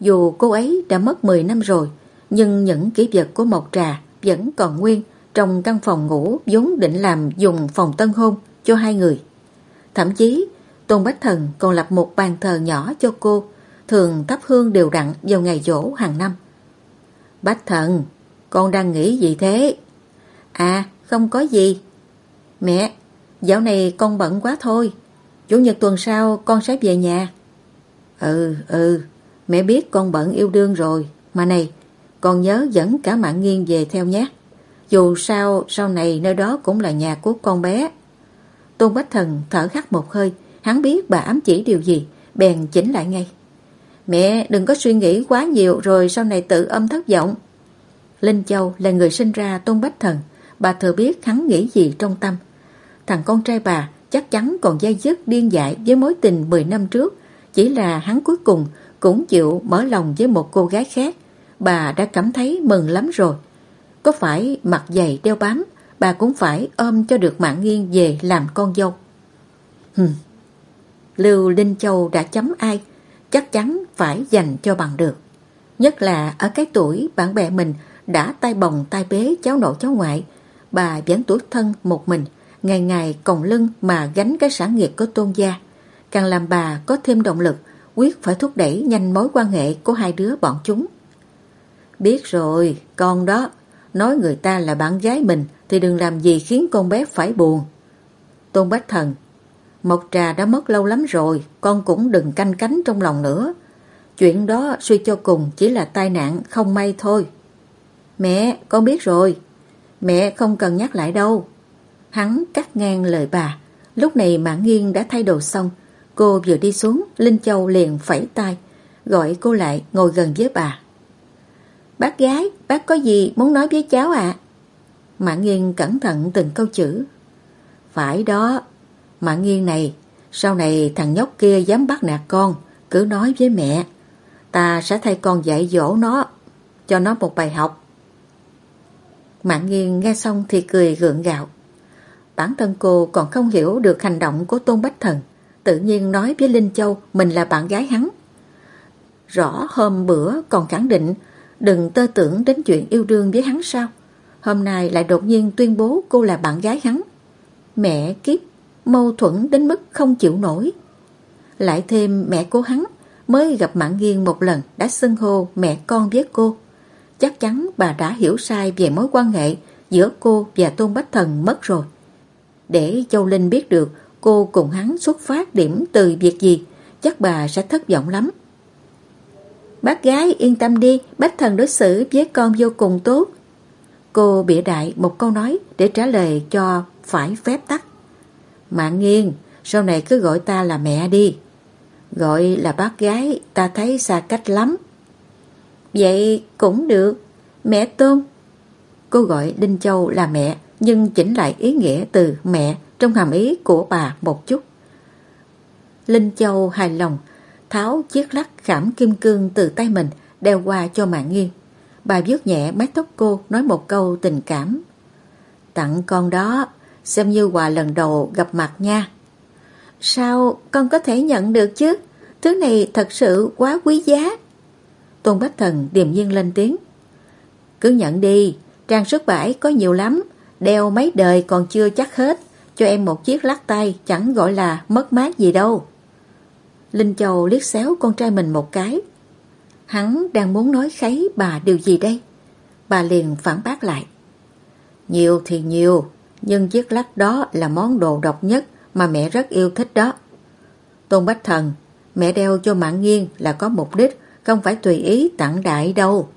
Dù cô ấy đã mất 10 năm rồi, nhưng những kỷ vật của Mộc Trà vẫn còn nguyên trong căn phòng ngủ vốn định làm dùng phòng tân hôn cho hai người. Thậm chí, Tôn Bách Thần còn lập một bàn thờ nhỏ cho cô, thường thắp hương đều đặn vào ngày dỗ hàng năm. Bách Thần, con đang nghĩ gì thế? À, không có gì. Mẹ, dạo này con bận quá thôi. Chủ nhật tuần sau con sẽ về nhà. Ừ, ừ, mẹ biết con bận yêu đương rồi. Mà này, con nhớ dẫn cả mạng nghiêng về theo nhé. Dù sao, sau này nơi đó cũng là nhà của con bé. Tôn Bách Thần thở khắc một hơi, hắn biết bà ám chỉ điều gì, bèn chỉnh lại ngay. Mẹ đừng có suy nghĩ quá nhiều rồi sau này tự âm thất vọng. Linh Châu là người sinh ra Tôn Bách Thần, bà thừa biết hắn nghĩ gì trong tâm. Thằng con trai bà chắc chắn còn dây dứt điên dại với mối tình 10 năm trước, chỉ là hắn cuối cùng cũng chịu mở lòng với một cô gái khác. Bà đã cảm thấy mừng lắm rồi. Có phải mặt dày đeo bám, bà cũng phải ôm cho được mạng nghiêng về làm con dâu. Hừm. Lưu Linh Châu đã chấm ai, chắc chắn phải dành cho bằng được. Nhất là ở cái tuổi bạn bè mình đã tay bồng tay bế cháu nội cháu ngoại, bà vẫn tuổi thân một mình, ngày ngày còng lưng mà gánh cái sản nghiệp của tôn gia. Càng làm bà có thêm động lực, quyết phải thúc đẩy nhanh mối quan hệ của hai đứa bọn chúng. Biết rồi, con đó, nói người ta là bạn gái mình thì đừng làm gì khiến con bé phải buồn. Tôn Bách Thần, Mộc Trà đã mất lâu lắm rồi, con cũng đừng canh cánh trong lòng nữa. Chuyện đó suy cho cùng chỉ là tai nạn không may thôi. Mẹ, con biết rồi. Mẹ không cần nhắc lại đâu. Hắn cắt ngang lời bà. Lúc này mã Nghiên đã thay đồ xong. Cô vừa đi xuống, Linh Châu liền phẩy tay, gọi cô lại ngồi gần với bà. Bác gái, bác có gì muốn nói với cháu ạ? À? mã Nghiên cẩn thận từng câu chữ. Phải đó, mã Nghiên này, sau này thằng nhóc kia dám bắt nạt con, cứ nói với mẹ. Ta sẽ thay con dạy dỗ nó, cho nó một bài học. Mạng Nghiên nghe xong thì cười gượng gạo. Bản thân cô còn không hiểu được hành động của Tôn Bách Thần. Tự nhiên nói với Linh Châu mình là bạn gái hắn. Rõ hôm bữa còn khẳng định đừng tơ tưởng đến chuyện yêu đương với hắn sao. Hôm nay lại đột nhiên tuyên bố cô là bạn gái hắn. Mẹ kiếp, mâu thuẫn đến mức không chịu nổi. Lại thêm mẹ cô hắn mới gặp Mạng Nghiên một lần đã xưng hô mẹ con với cô. Chắc chắn bà đã hiểu sai về mối quan hệ giữa cô và Tôn Bách Thần mất rồi. Để Châu Linh biết được cô cùng hắn xuất phát điểm từ việc gì, chắc bà sẽ thất vọng lắm. Bác gái yên tâm đi, Bách Thần đối xử với con vô cùng tốt. Cô bịa đại một câu nói để trả lời cho phải phép tắc. Mạng nghiêng, sau này cứ gọi ta là mẹ đi. Gọi là bác gái, ta thấy xa cách lắm. Vậy cũng được, mẹ Tôn. Cô gọi Đinh Châu là mẹ, nhưng chỉnh lại ý nghĩa từ mẹ trong hàm ý của bà một chút. Linh Châu hài lòng, tháo chiếc lắc khảm kim cương từ tay mình, đeo qua cho mạng nghiêng. Bà vuốt nhẹ mái tóc cô, nói một câu tình cảm. Tặng con đó, xem như quà lần đầu gặp mặt nha. Sao con có thể nhận được chứ? Thứ này thật sự quá quý giá. Tôn Bách Thần điềm nhiên lên tiếng. Cứ nhận đi, trang sức bãi có nhiều lắm, đeo mấy đời còn chưa chắc hết. Cho em một chiếc lắc tay chẳng gọi là mất mát gì đâu. Linh Châu liếc xéo con trai mình một cái. Hắn đang muốn nói kháy bà điều gì đây? Bà liền phản bác lại. Nhiều thì nhiều, nhưng chiếc lắc đó là món đồ độc nhất mà mẹ rất yêu thích đó. Tôn Bách Thần, mẹ đeo cho mạng nghiêng là có mục đích, không phải tùy ý tặng đại đâu.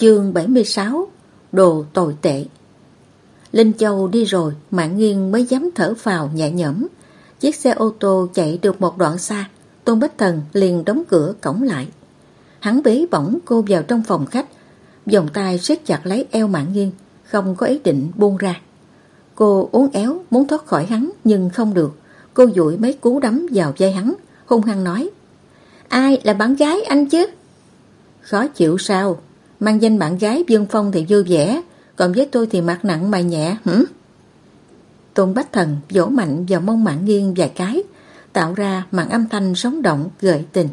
Chương 76 Đồ tồi tệ Linh Châu đi rồi, Mạng Nghiên mới dám thở vào nhẹ nhõm. Chiếc xe ô tô chạy được một đoạn xa, Tôn Bách Thần liền đóng cửa cổng lại. Hắn bế bỏng cô vào trong phòng khách, vòng tay siết chặt lấy eo Mạng Nghiên, không có ý định buông ra. Cô uốn éo muốn thoát khỏi hắn nhưng không được. Cô dụi mấy cú đấm vào vai hắn, hung hăng nói. Ai là bạn gái anh chứ? Khó chịu sao? Mang danh bạn gái Dương Phong thì vui vẻ, còn với tôi thì mặt nặng mày nhẹ, hử? Tôn Bách Thần vỗ mạnh vào mông mạng nghiêng vài cái, tạo ra màn âm thanh sống động gợi tình.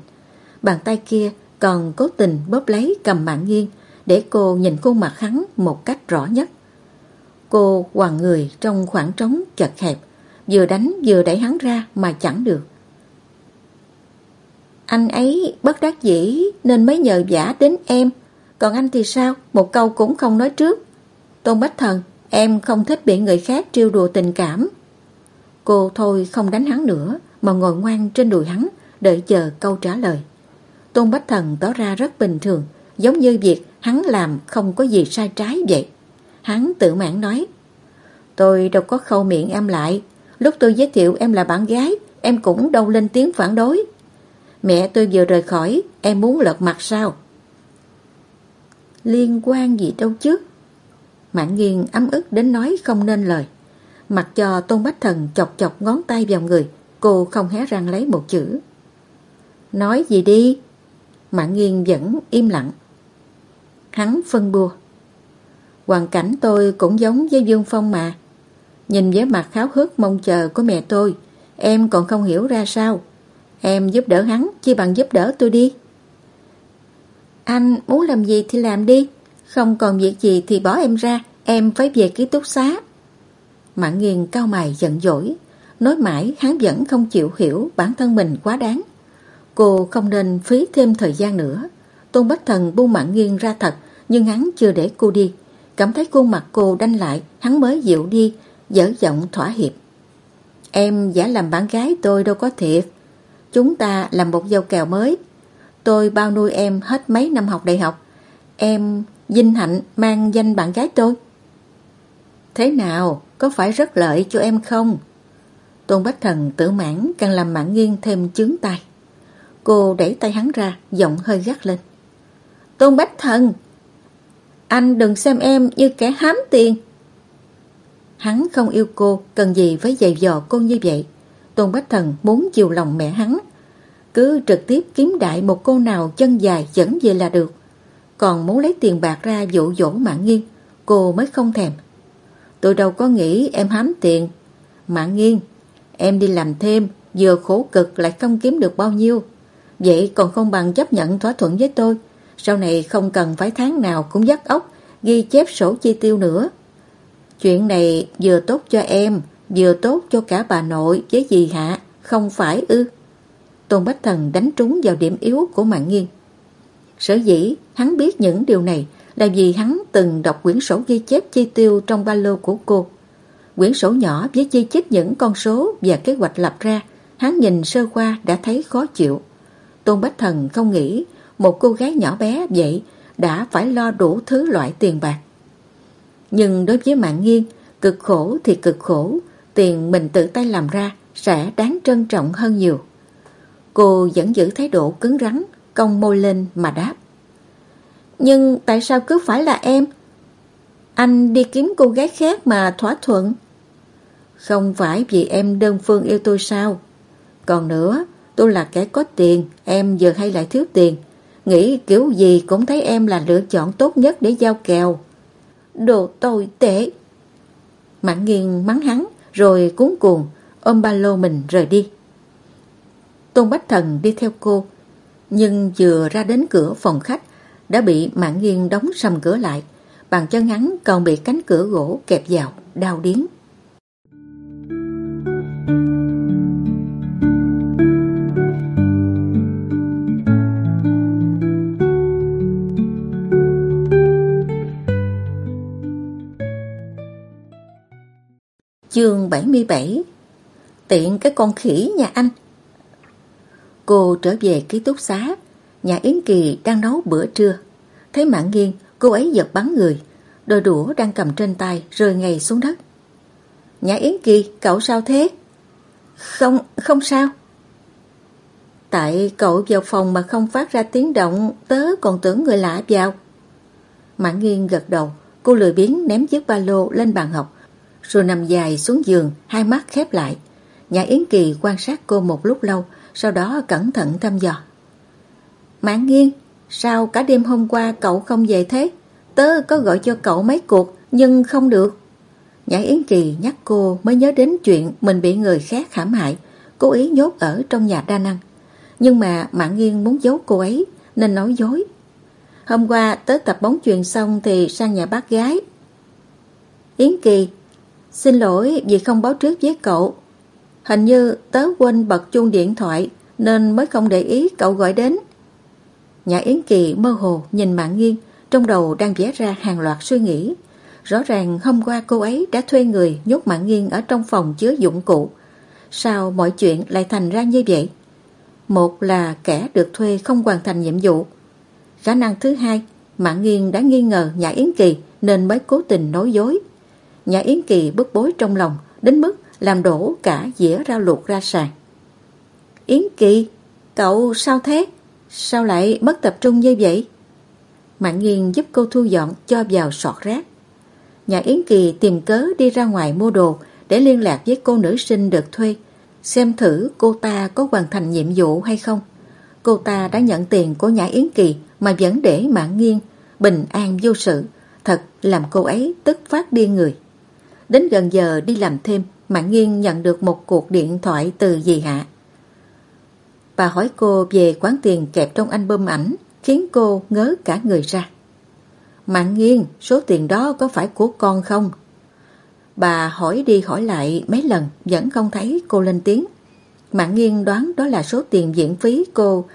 Bàn tay kia còn cố tình bóp lấy cầm mạng nghiêng để cô nhìn khuôn mặt hắn một cách rõ nhất. Cô hoàng người trong khoảng trống chật hẹp, vừa đánh vừa đẩy hắn ra mà chẳng được. Anh ấy bất đắc dĩ nên mới nhờ giả đến em, còn anh thì sao? Một câu cũng không nói trước. Tôn Bách Thần, em không thích bị người khác trêu đùa tình cảm. Cô thôi không đánh hắn nữa mà ngồi ngoan trên đùi hắn đợi chờ câu trả lời. Tôn Bách Thần tỏ ra rất bình thường giống như việc hắn làm không có gì sai trái vậy. Hắn tự mãn nói Tôi đâu có khâu miệng em lại Lúc tôi giới thiệu em là bạn gái Em cũng đâu lên tiếng phản đối Mẹ tôi vừa rời khỏi Em muốn lật mặt sao Liên quan gì đâu chứ? Mạng nghiêng ấm ức đến nói không nên lời. Mặc cho Tôn Bách Thần chọc chọc ngón tay vào người, Cô không hé răng lấy một chữ. Nói gì đi? Mạng nghiêng vẫn im lặng. Hắn phân bua. Hoàn cảnh tôi cũng giống với Dương Phong mà. Nhìn vẻ mặt kháo hức mong chờ của mẹ tôi, Em còn không hiểu ra sao. Em giúp đỡ hắn, Chi bằng giúp đỡ tôi đi. Anh muốn làm gì thì làm đi. Không còn việc gì thì bỏ em ra. Em phải về ký túc xá. Mạng nghiền cao mày giận dỗi. Nói mãi hắn vẫn không chịu hiểu Bản thân mình quá đáng. Cô không nên phí thêm thời gian nữa. Tôn Bách Thần buông mạng nghiêng ra thật, Nhưng hắn chưa để cô đi. Cảm thấy khuôn mặt cô đanh lại, Hắn mới dịu đi, dở giọng thỏa hiệp. Em giả làm bạn gái tôi đâu có thiệt. Chúng ta làm một dâu kèo mới Tôi bao nuôi em hết mấy năm học đại học. Em vinh hạnh mang danh bạn gái tôi. Thế nào Có phải rất lợi cho em không? Tôn Bách Thần tự mãn Càng làm mãn nghiêng thêm chướng tay Cô đẩy tay hắn ra Giọng hơi gắt lên. Tôn Bách Thần! Anh đừng xem em như kẻ hám tiền. Hắn không yêu cô, cần gì với dày dò cô như vậy. Tôn Bách Thần muốn chiều lòng mẹ hắn. Cứ trực tiếp kiếm đại một cô nào chân dài dẫn về là được. Còn muốn lấy tiền bạc ra dụ dỗ mạng nghiêng, cô mới không thèm. Tôi đâu có nghĩ em hám tiền. Mạng nghiêng, em đi làm thêm, vừa khổ cực lại không kiếm được bao nhiêu. Vậy còn không bằng chấp nhận thỏa thuận với tôi. Sau này không cần phải tháng nào cũng dắt ốc, ghi chép sổ chi tiêu nữa. Chuyện này vừa tốt cho em, vừa tốt cho cả bà nội với dì hạ, không phải ư. Tôn Bách Thần đánh trúng vào điểm yếu của Mạng Nghiên. Sở dĩ hắn biết những điều này là vì hắn từng đọc quyển sổ ghi chép chi tiêu trong ba lô của cô. Quyển sổ nhỏ với chi chích những con số và kế hoạch lập ra, hắn nhìn sơ qua đã thấy khó chịu. Tôn Bách Thần không nghĩ một cô gái nhỏ bé vậy đã phải lo đủ thứ loại tiền bạc. Nhưng đối với mạng nghiêng, cực khổ thì cực khổ, tiền mình tự tay làm ra sẽ đáng trân trọng hơn nhiều. Cô vẫn giữ thái độ cứng rắn, cong môi lên mà đáp. Nhưng tại sao cứ phải là em? Anh đi kiếm cô gái khác mà thỏa thuận. Không phải vì em đơn phương yêu tôi sao? Còn nữa, tôi là kẻ có tiền, em giờ hay lại thiếu tiền. Nghĩ kiểu gì cũng thấy em là lựa chọn tốt nhất để giao kèo. Đồ tồi tệ. Mạng nghiêng mắng hắn rồi cuốn cuồng ôm ba lô mình rời đi. Tôn Bách Thần đi theo cô, nhưng vừa ra đến cửa phòng khách, đã bị mạng nghiêng đóng sầm cửa lại bàn chân hắn còn bị cánh cửa gỗ kẹp vào, đau điếng. Chương 77 Tiện cái con khỉ nhà anh Cô trở về ký túc xá. Nhà Yến Kỳ đang nấu bữa trưa. Thấy mạng nghiêng Cô ấy giật bắn người. Đôi đũa đang cầm trên tay rơi ngay xuống đất. Nhà Yến Kỳ cậu sao thế? Không không sao. Tại cậu vào phòng mà không phát ra tiếng động Tớ còn tưởng người lạ vào. Mạng nghiêng gật đầu. Cô lười biến ném chiếc ba lô lên bàn học rồi nằm dài xuống giường, hai mắt khép lại. Nhà Yến Kỳ quan sát cô một lúc lâu, sau đó cẩn thận thăm dò. Mạng nghiêng, sao cả đêm hôm qua cậu không về thế? Tớ có gọi cho cậu mấy cuộc, nhưng không được. Nhã Yến Kỳ nhắc cô mới nhớ đến chuyện mình bị người khác hãm hại, cố ý nhốt ở trong nhà đa năng. Nhưng mà Mạng Nghiên muốn giấu cô ấy, nên nói dối. Hôm qua tớ tập bóng chuyền xong thì sang nhà bác gái. Yến Kỳ, Xin lỗi vì không báo trước với cậu. Hình như tớ quên bật chuông điện thoại nên mới không để ý cậu gọi đến. Nhã Yến Kỳ mơ hồ nhìn mạng nghiêng, trong đầu đang vẽ ra hàng loạt suy nghĩ. Rõ ràng hôm qua cô ấy đã thuê người nhốt mạng nghiêng ở trong phòng chứa dụng cụ. sao mọi chuyện lại thành ra như vậy? Một là kẻ được thuê không hoàn thành nhiệm vụ. Khả năng thứ hai, Mạng Nghiên đã nghi ngờ nhà Yến Kỳ nên mới cố tình nói dối. Nhà Yến Kỳ bức bối trong lòng đến mức làm đổ cả dĩa rau luộc ra sàn. Yến Kỳ, cậu sao thế? Sao lại mất tập trung như vậy? Mạng Nghiên giúp cô thu dọn cho vào sọt rác. Nhà Yến Kỳ tìm cớ đi ra ngoài mua đồ để liên lạc với cô nữ sinh được thuê, xem thử cô ta có hoàn thành nhiệm vụ hay không. Cô ta đã nhận tiền của nhà Yến Kỳ mà vẫn để Mạng Nghiên bình an vô sự, thật làm cô ấy tức phát điên người. Đến gần giờ đi làm thêm, Mạng Nghiên nhận được một cuộc điện thoại từ dì Hạ. Bà hỏi cô về quán tiền kẹp trong album ảnh, khiến cô ngớ cả người ra. Mạng Nghiên, số tiền đó có phải của con không? Bà hỏi đi hỏi lại mấy lần vẫn không thấy cô lên tiếng. Mạng Nghiên đoán đó là số tiền diễn phí cô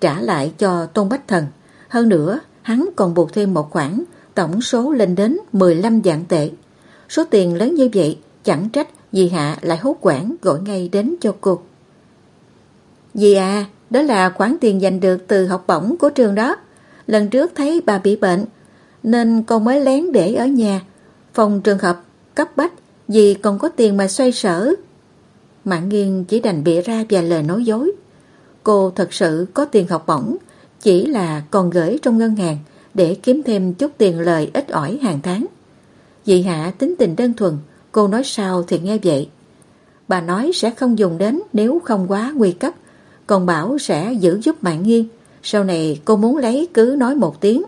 trả lại cho Tôn Bách Thần. Hơn nữa, hắn còn buộc thêm một khoản, tổng số lên đến 15 dạng tệ. Số tiền lớn như vậy, chẳng trách dì Hạ lại hốt quản gọi ngay đến cho cô. Dì à, đó là khoản tiền giành được từ học bổng của trường đó. Lần trước thấy bà bị bệnh, nên con mới lén để ở nhà. Phòng trường hợp cấp bách, dì còn có tiền mà xoay sở. Mạng nghiêng chỉ đành bịa ra vài lời nói dối. Cô thật sự có tiền học bổng, chỉ là còn gửi trong ngân hàng để kiếm thêm chút tiền lời ít ỏi hàng tháng. Dì Hạ tính tình đơn thuần, cô nói sao thì nghe vậy. Bà nói sẽ không dùng đến nếu không quá nguy cấp, còn bảo sẽ giữ giúp mạng nghiêng. Sau này cô muốn lấy cứ nói một tiếng.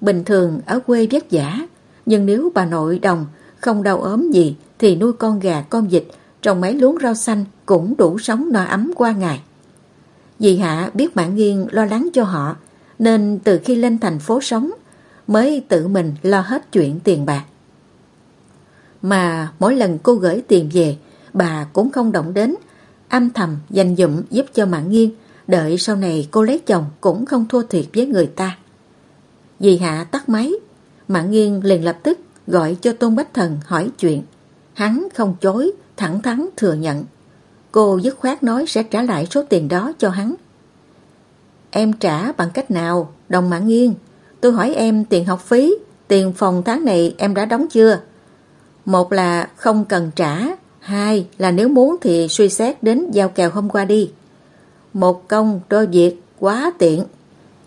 Bình thường ở quê vất vả, nhưng nếu bà nội đồng không đau ốm gì thì nuôi con gà con vịt trồng mấy luống rau xanh cũng đủ sống no ấm qua ngày. Dì Hạ biết Mạng Nghiên lo lắng cho họ nên từ khi lên thành phố sống mới tự mình lo hết chuyện tiền bạc. Mà mỗi lần cô gửi tiền về bà cũng không động đến âm thầm dành dụm giúp cho Mạng Nghiên đợi sau này cô lấy chồng cũng không thua thiệt với người ta. Dì Hạ tắt máy Mạng Nghiên liền lập tức gọi cho Tôn Bách Thần hỏi chuyện. Hắn không chối, thẳng thắn thừa nhận. Cô dứt khoát nói sẽ trả lại số tiền đó cho hắn. Em trả bằng cách nào? Đồng Mạng Nghiên. Tôi hỏi em tiền học phí, tiền phòng tháng này em đã đóng chưa? Một là không cần trả, hai là nếu muốn thì suy xét đến giao kèo hôm qua đi. Một công đôi việc, quá tiện.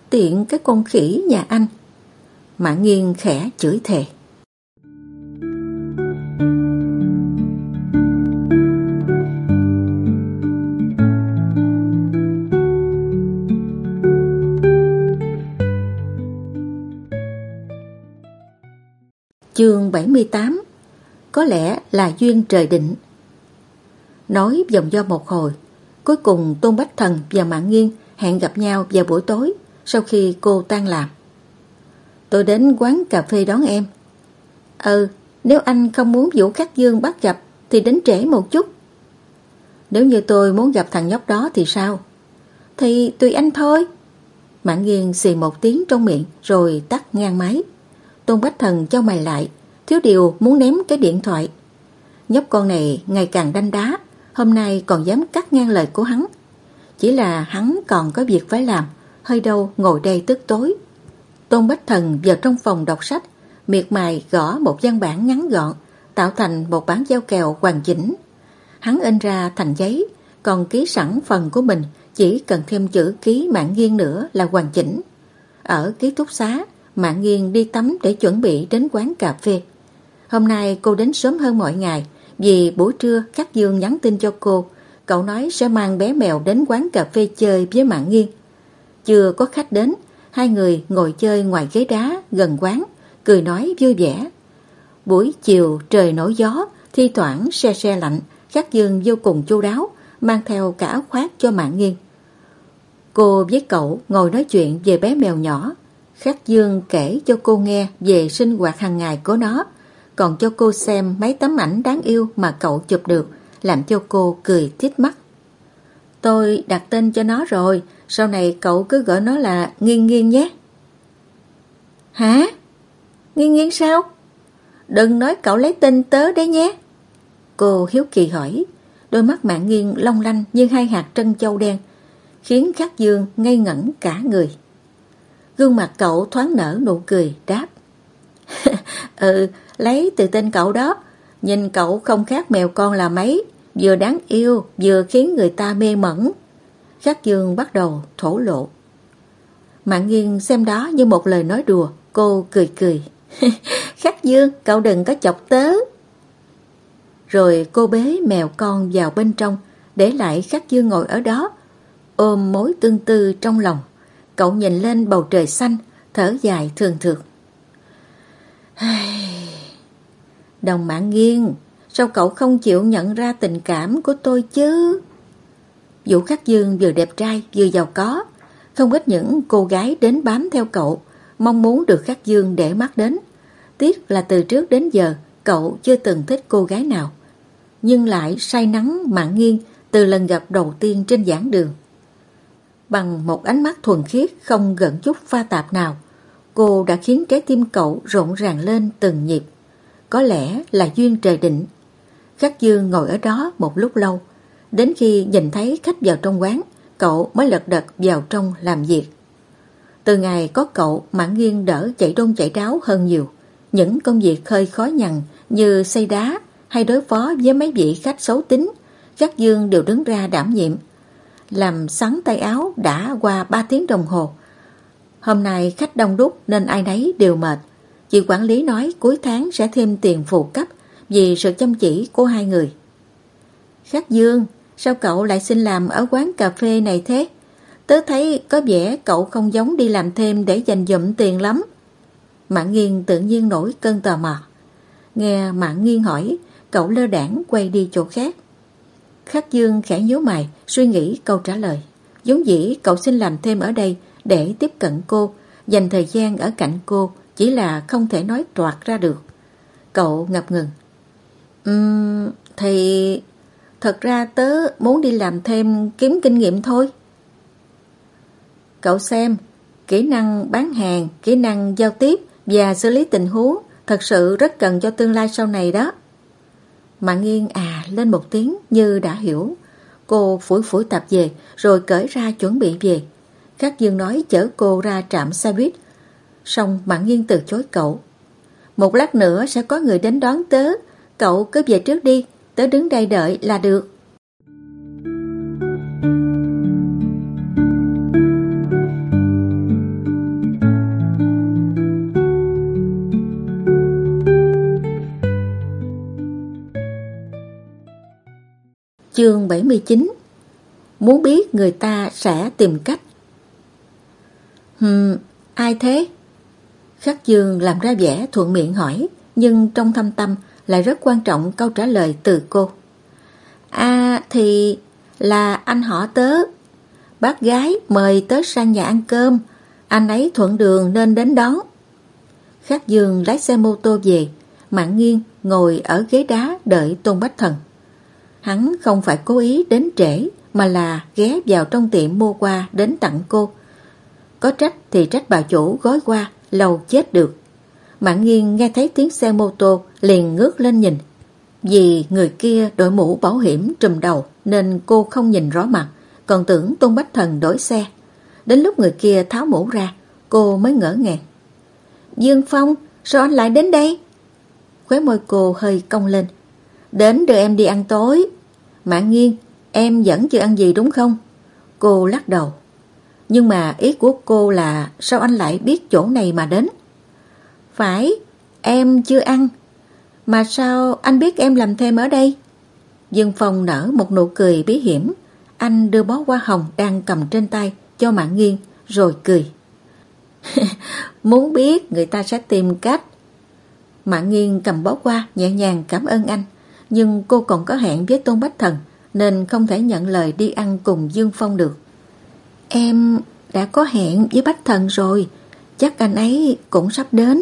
Tiện cái con khỉ nhà anh. mã Nghiên khẽ chửi thề. Chương 78 có lẽ là duyên trời định Nói vòng do một hồi Cuối cùng Tôn Bách Thần và Mạng Nghiên hẹn gặp nhau vào buổi tối sau khi cô tan làm. Tôi đến quán cà phê đón em. Ừ, nếu anh không muốn Vũ Khắc Dương bắt gặp thì đến trễ một chút. Nếu như tôi muốn gặp thằng nhóc đó thì sao? Thì tùy anh thôi. Mạng nghiêng xì một tiếng trong miệng rồi tắt ngang máy. Tôn Bách Thần cho mày lại, thiếu điều muốn ném cái điện thoại. Nhóc con này ngày càng đanh đá, hôm nay còn dám cắt ngang lời của hắn. Chỉ là hắn còn có việc phải làm, hơi đâu ngồi đây tức tối. Tôn Bách Thần vào trong phòng đọc sách, miệt mài gõ một văn bản ngắn gọn, tạo thành một bản giao kèo hoàn chỉnh. Hắn in ra thành giấy, còn ký sẵn phần của mình chỉ cần thêm chữ ký mạng nghiêng nữa là hoàn chỉnh. Ở ký túc xá, mạng nghiêng đi tắm để chuẩn bị đến quán cà phê. Hôm nay cô đến sớm hơn mọi ngày vì buổi trưa Khắc Dương nhắn tin cho cô. Cậu nói sẽ mang bé mèo đến quán cà phê chơi với mạng Nghiên. Chưa có khách đến, hai người ngồi chơi ngoài ghế đá gần quán, cười nói vui vẻ. Buổi chiều trời nổi gió, thi thoảng xe xe lạnh, Khắc Dương vô cùng chu đáo, mang theo cả áo khoác cho mạng Nghiên. Cô với cậu ngồi nói chuyện về bé mèo nhỏ. Khắc Dương kể cho cô nghe về sinh hoạt hàng ngày của nó, còn cho cô xem mấy tấm ảnh đáng yêu mà cậu chụp được, làm cho cô cười tít mắt. Tôi đặt tên cho nó rồi, sau này cậu cứ gọi nó là Nghiên Nghiên nhé. Hả? Nghiên Nghiên sao? Đừng nói cậu lấy tên tớ đấy nhé. Cô hiếu kỳ hỏi. đôi mắt mạng nghiêng long lanh như hai hạt trân châu đen, khiến Khắc Dương ngây ngẩn cả người. Gương mặt cậu thoáng nở nụ cười, đáp. ừ, lấy từ tên cậu đó, nhìn cậu không khác mèo con là mấy, vừa đáng yêu, vừa khiến người ta mê mẩn. Khắc Dương bắt đầu thổ lộ. Mạng nghiêng xem đó như một lời nói đùa, cô cười cười. Khắc Dương, cậu đừng có chọc tớ. Rồi cô bế mèo con vào bên trong, để lại Khắc Dương ngồi ở đó, ôm mối tương tư trong lòng. Cậu nhìn lên bầu trời xanh, thở dài thường thường. Đồng mạng nghiêng, sao cậu không chịu nhận ra tình cảm của tôi chứ? Vũ Khắc Dương vừa đẹp trai vừa giàu có, không ít những cô gái đến bám theo cậu, mong muốn được Khắc Dương để mắt đến. Tiếc là từ trước đến giờ cậu chưa từng thích cô gái nào, nhưng lại say nắng mạng nghiêng từ lần gặp đầu tiên trên giảng đường. Bằng một ánh mắt thuần khiết không gần chút pha tạp nào, cô đã khiến trái tim cậu rộn ràng lên từng nhịp. Có lẽ là duyên trời định. Khắc Dương ngồi ở đó một lúc lâu, đến khi nhìn thấy khách vào trong quán, cậu mới lật đật vào trong làm việc. Từ ngày có cậu, Mãn Nghiên đỡ chạy đôn chạy đáo hơn nhiều. Những công việc hơi khó nhằn như xây đá hay đối phó với mấy vị khách xấu tính, Khắc Dương đều đứng ra đảm nhiệm. Làm sắn tay áo đã qua 3 tiếng đồng hồ. Hôm nay khách đông đúc nên ai nấy đều mệt. Chị quản lý nói cuối tháng sẽ thêm tiền phụ cấp vì sự chăm chỉ của hai người. Khắc Dương, sao cậu lại xin làm ở quán cà phê này thế? Tớ thấy có vẻ cậu không giống đi làm thêm để dành dụm tiền lắm. Mạng nghiên tự nhiên nổi cơn tò mò. Nghe mạng nghiên hỏi, cậu lơ đảng quay đi chỗ khác. Khắc Dương khẽ nhíu mày, suy nghĩ câu trả lời. Giống dĩ cậu xin làm thêm ở đây để tiếp cận cô, dành thời gian ở cạnh cô, chỉ là không thể nói toạt ra được. Cậu ngập ngừng. um, thì thật ra tớ muốn đi làm thêm kiếm kinh nghiệm thôi. Cậu xem, kỹ năng bán hàng, kỹ năng giao tiếp và xử lý tình huống thật sự rất cần cho tương lai sau này đó. Mạng nghiêng à lên một tiếng như đã hiểu. Cô phủi phủi tập về rồi cởi ra chuẩn bị về. Khắc Dương nói chở cô ra trạm xe buýt. Xong Mạng Nghiên từ chối cậu. Một lát nữa sẽ có người đến đón tớ. Cậu cứ về trước đi, tớ đứng đây đợi là được. Chương 79 Muốn biết người ta sẽ tìm cách Hừm, ai thế? Khắc Dương làm ra vẻ thuận miệng hỏi Nhưng trong thâm tâm lại rất quan trọng câu trả lời từ cô. À thì là anh họ tớ. Bác gái mời tớ sang nhà ăn cơm. Anh ấy thuận đường nên đến đón Khắc Dương lái xe mô tô về Mạng nghiêng ngồi ở ghế đá đợi Tôn Bách Thần. Hắn không phải cố ý đến trễ mà là ghé vào trong tiệm mua qua đến tặng cô. Có trách thì trách bà chủ gói qua, lâu chết được. Mạng nghiêng nghe thấy tiếng xe mô tô liền ngước lên nhìn. Vì người kia đội mũ bảo hiểm trùm đầu nên cô không nhìn rõ mặt, còn tưởng Tôn Bách Thần đổi xe. Đến lúc người kia tháo mũ ra, cô mới ngỡ ngàng. Dương Phong, sao anh lại đến đây? Khóe môi cô hơi cong lên, Đến đưa em đi ăn tối. Mạng nghiêng, em vẫn chưa ăn gì đúng không? Cô lắc đầu. Nhưng mà ý của cô là sao anh lại biết chỗ này mà đến? Phải, em chưa ăn. Mà sao anh biết em làm thêm ở đây? Dương Phong nở một nụ cười bí hiểm. Anh đưa bó hoa hồng đang cầm trên tay cho Mạng Nghiên rồi cười. Muốn biết người ta sẽ tìm cách. Mạng Nghiên cầm bó hoa nhẹ nhàng cảm ơn anh nhưng cô còn có hẹn với Tôn Bách Thần nên không thể nhận lời đi ăn cùng Dương Phong được. Em đã có hẹn với Bách Thần rồi, chắc anh ấy cũng sắp đến.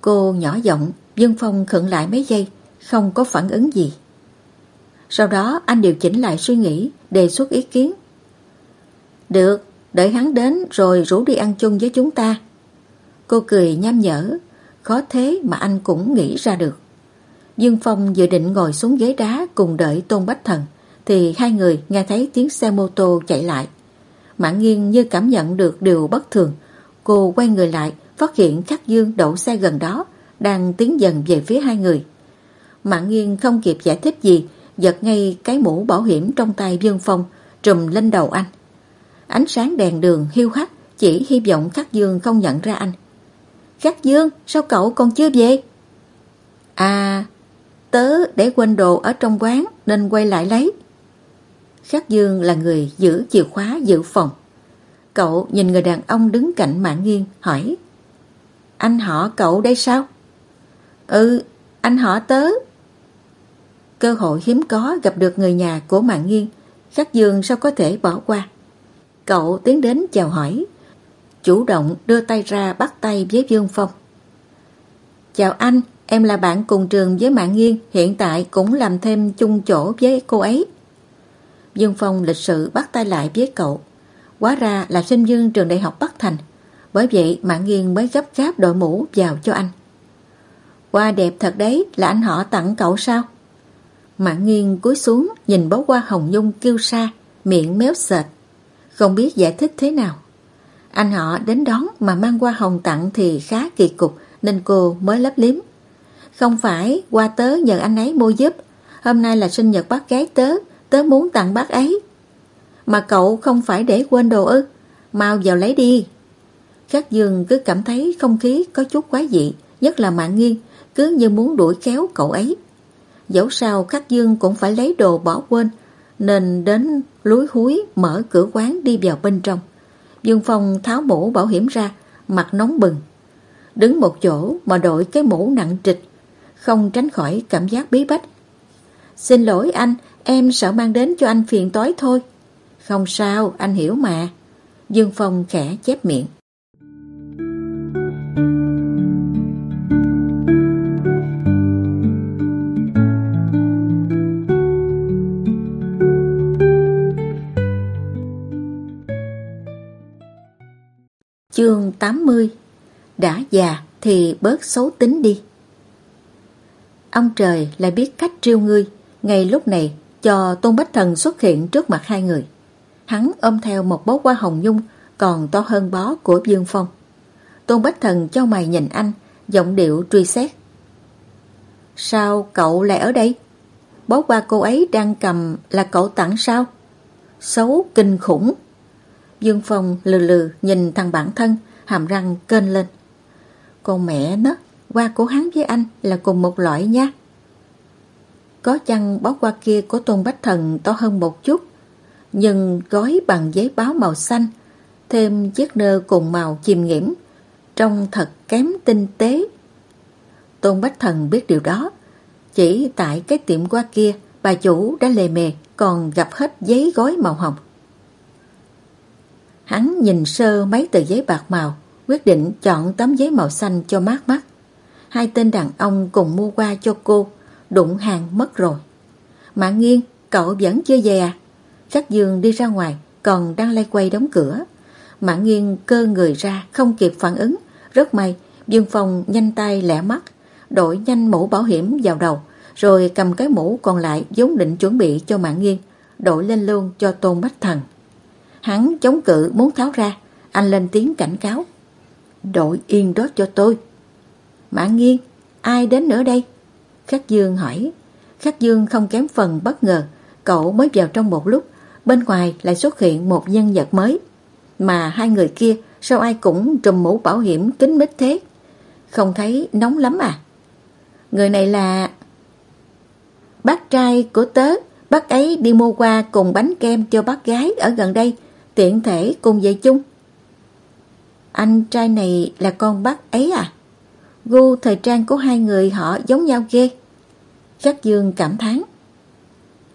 Cô nhỏ giọng, Dương Phong khựng lại mấy giây, không có phản ứng gì. Sau đó anh điều chỉnh lại suy nghĩ, đề xuất ý kiến. Được, đợi hắn đến rồi rủ đi ăn chung với chúng ta. Cô cười nham nhở, khó thế mà anh cũng nghĩ ra được. Dương Phong dự định ngồi xuống ghế đá cùng đợi Tôn Bách Thần, thì hai người nghe thấy tiếng xe mô tô chạy lại. Mạng nghiêng như cảm nhận được điều bất thường, cô quay người lại, phát hiện Khắc Dương đậu xe gần đó, đang tiến dần về phía hai người. Mạng nghiêng không kịp giải thích gì, giật ngay cái mũ bảo hiểm trong tay Dương Phong, trùm lên đầu anh. Ánh sáng đèn đường hiu hắt, chỉ hy vọng Khắc Dương không nhận ra anh. Khắc Dương, sao cậu còn chưa về? À, tớ để quên đồ ở trong quán nên quay lại lấy. Khắc Dương là người giữ chìa khóa giữ phòng. Cậu nhìn người đàn ông đứng cạnh Mã Nghiên hỏi Anh họ cậu đây sao? Ừ, anh họ tớ. Cơ hội hiếm có gặp được người nhà của Mã Nghiên Khắc Dương sao có thể bỏ qua Cậu tiến đến chào hỏi Chủ động đưa tay ra bắt tay với Dương Phong Chào anh, em là bạn cùng trường với Mạng Nghiên Hiện tại cũng làm thêm chung chỗ với cô ấy Dương Phong lịch sự bắt tay lại với cậu. Quá ra là sinh viên trường đại học Bắc Thành. Bởi vậy Mạng Nghiên mới gấp gáp đội mũ vào cho anh. Hoa đẹp thật đấy là anh họ tặng cậu sao? Mạng Nghiên cúi xuống nhìn bó hoa hồng nhung kêu xa, Miệng méo sệt Không biết giải thích thế nào. Anh họ đến đón mà mang hoa hồng tặng thì khá kỳ cục Nên cô mới lấp liếm. Không phải qua tớ nhờ anh ấy mua giúp. Hôm nay là sinh nhật bác gái tớ Tớ muốn tặng bác ấy. Mà cậu không phải để quên đồ ư. Mau vào lấy đi. Khắc Dương cứ cảm thấy không khí có chút quá dị, Nhất là mạng nghiêng Cứ như muốn đuổi kéo cậu ấy. Dẫu sao Khắc Dương cũng phải lấy đồ bỏ quên, Nên đến lúi húi mở cửa quán đi vào bên trong. Dương Phong tháo mũ bảo hiểm ra, Mặt nóng bừng. Đứng một chỗ mà đội cái mũ nặng trịch, Không tránh khỏi cảm giác bí bách. Xin lỗi anh Em sợ mang đến cho anh phiền toái thôi. Không sao, anh hiểu mà. Dương Phong khẽ chép miệng. Chương 80 Đã già thì bớt xấu tính đi. Ông trời lại biết cách trêu ngươi. Ngay lúc này cho Tôn Bách Thần xuất hiện trước mặt hai người Hắn ôm theo một bó hoa hồng nhung Còn to hơn bó của Dương Phong Tôn Bách Thần cho mày nhìn anh Giọng điệu truy xét Sao cậu lại ở đây? Bó hoa cô ấy đang cầm là cậu tặng sao? Xấu kinh khủng Dương Phong lừ lừ nhìn thằng bản thân, hàm răng kênh lên. Con mẹ nó, hoa của hắn với anh là cùng một loại nha. Có chăng bó qua kia của Tôn Bách Thần to hơn một chút, nhưng gói bằng giấy báo màu xanh, thêm chiếc nơ cùng màu chìm nghiễm, trông thật kém tinh tế. Tôn Bách Thần biết điều đó, chỉ tại cái tiệm qua kia, bà chủ đã lề mề còn gặp hết giấy gói màu hồng. Hắn nhìn sơ mấy tờ giấy bạc màu, quyết định chọn tấm giấy màu xanh cho mát mắt. Hai tên đàn ông cùng mua qua cho cô, đụng hàng mất rồi. Mạng nghiêng, cậu vẫn chưa về à? Khắc Dương đi ra ngoài, còn đang lay quay đóng cửa. Mạng nghiêng cơ người ra, không kịp phản ứng. Rất may, Dương Phong nhanh tay lẻ mắt, đổi nhanh mũ bảo hiểm vào đầu, rồi cầm cái mũ còn lại vốn định chuẩn bị cho mạng nghiêng, đổi lên luôn cho Tôn Bách Thần. Hắn chống cự muốn tháo ra, anh lên tiếng cảnh cáo. Đội yên đó cho tôi. Mã nghiêng, ai đến nữa đây? Khắc Dương hỏi. Khắc Dương không kém phần bất ngờ, cậu mới vào trong một lúc, bên ngoài lại xuất hiện một nhân vật mới. Mà hai người kia sao ai cũng trùm mũ bảo hiểm kính mít thế? Không thấy nóng lắm à? Người này là... Bác trai của tớ, bác ấy đi mua qua cùng bánh kem cho bác gái ở gần đây, tiện thể cùng về chung. Anh trai này là con bác ấy à? Gu thời trang của hai người họ giống nhau ghê. Khắc Dương cảm thán.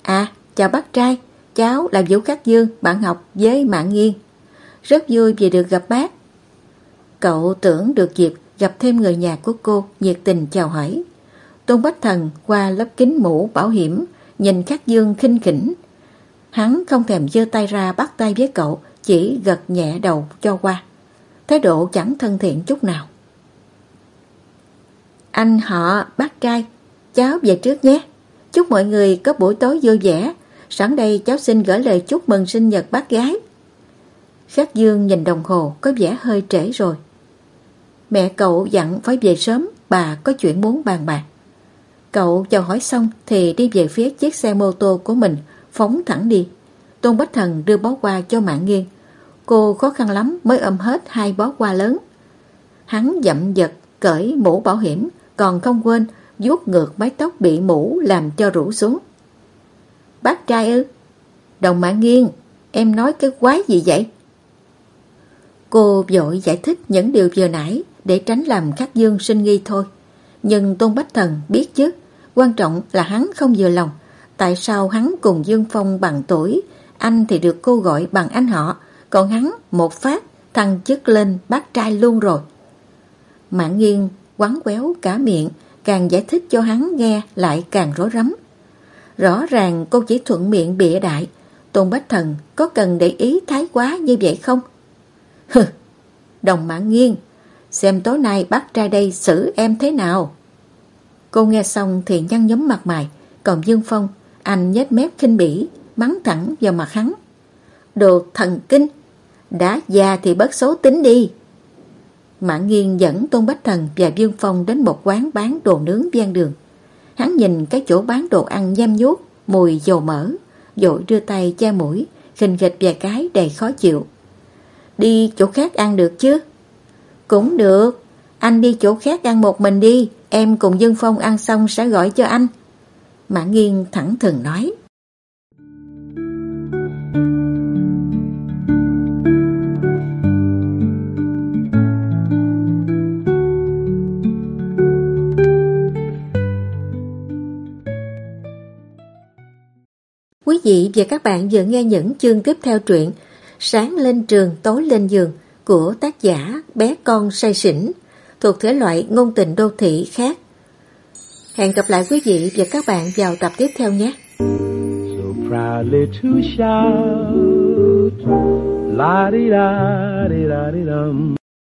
À, chào bác trai, cháu là Vũ Khắc Dương, bạn học với Mạng Nghiên. Rất vui vì được gặp bác. Cậu tưởng được dịp gặp thêm người nhà của cô, nhiệt tình chào hỏi. Tôn Bách Thần qua lớp kính mũ bảo hiểm, nhìn Khắc Dương khinh khỉnh, Hắn không thèm giơ tay ra bắt tay với cậu, chỉ gật nhẹ đầu cho qua. Thái độ chẳng thân thiện chút nào. Anh họ bác trai, cháu về trước nhé. Chúc mọi người có buổi tối vui vẻ. Sẵn đây cháu xin gửi lời chúc mừng sinh nhật bác gái. Khắc Dương nhìn đồng hồ có vẻ hơi trễ rồi. Mẹ cậu dặn phải về sớm, bà có chuyện muốn bàn bạc. Cậu chào hỏi xong thì đi về phía chiếc xe mô tô của mình, phóng thẳng đi. Tôn Bách Thần đưa bó hoa cho Mạng Nghiên. Cô khó khăn lắm mới ôm hết hai bó hoa lớn. Hắn dậm giật, cởi mũ bảo hiểm, còn không quên vuốt ngược mái tóc bị mũ làm cho rủ xuống. Bác trai ư? Đồng Mạng nghiêng em nói cái quái gì vậy? Cô vội giải thích những điều vừa nãy để tránh làm Khắc Dương sinh nghi thôi. Nhưng Tôn Bách Thần biết chứ, quan trọng là hắn không vừa lòng. Tại sao hắn cùng Dương Phong bằng tuổi, anh thì được cô gọi bằng anh họ, còn hắn một phát thăng chức lên bác trai luôn rồi. Mạng nghiêng quắn quéo cả miệng, càng giải thích cho hắn nghe lại càng rối rắm. Rõ ràng cô chỉ thuận miệng bịa đại, Tôn Bách Thần có cần để ý thái quá như vậy không? Hừ, đồng mạng nghiêng, xem tối nay bác ra đây xử em thế nào. Cô nghe xong thì nhăn nhấm mặt mày, còn Dương Phong, anh nhếch mép khinh bỉ, mắng thẳng vào mặt hắn. Đồ thần kinh, đã già thì bớt xấu tính đi. Mạng Nghiên dẫn Tôn Bách Thần và Dương Phong đến một quán bán đồ nướng ven đường. Hắn nhìn cái chỗ bán đồ ăn nham nhút, mùi dầu mỡ, dội đưa tay che mũi, khinh gịch vài cái đầy khó chịu. Đi chỗ khác ăn được chứ? Cũng được, anh đi chỗ khác ăn một mình đi, em cùng Dương Phong ăn xong sẽ gọi cho anh. Mã Nghiên thẳng thừng nói. Quý vị và các bạn vừa nghe những chương tiếp theo truyện Sáng lên trường, tối lên giường của tác giả Bé Con Say Sỉnh thuộc thể loại ngôn tình đô thị khác. Hẹn gặp lại quý vị và các bạn vào tập tiếp theo nhé. So proudly to shout, la di da di da di dum.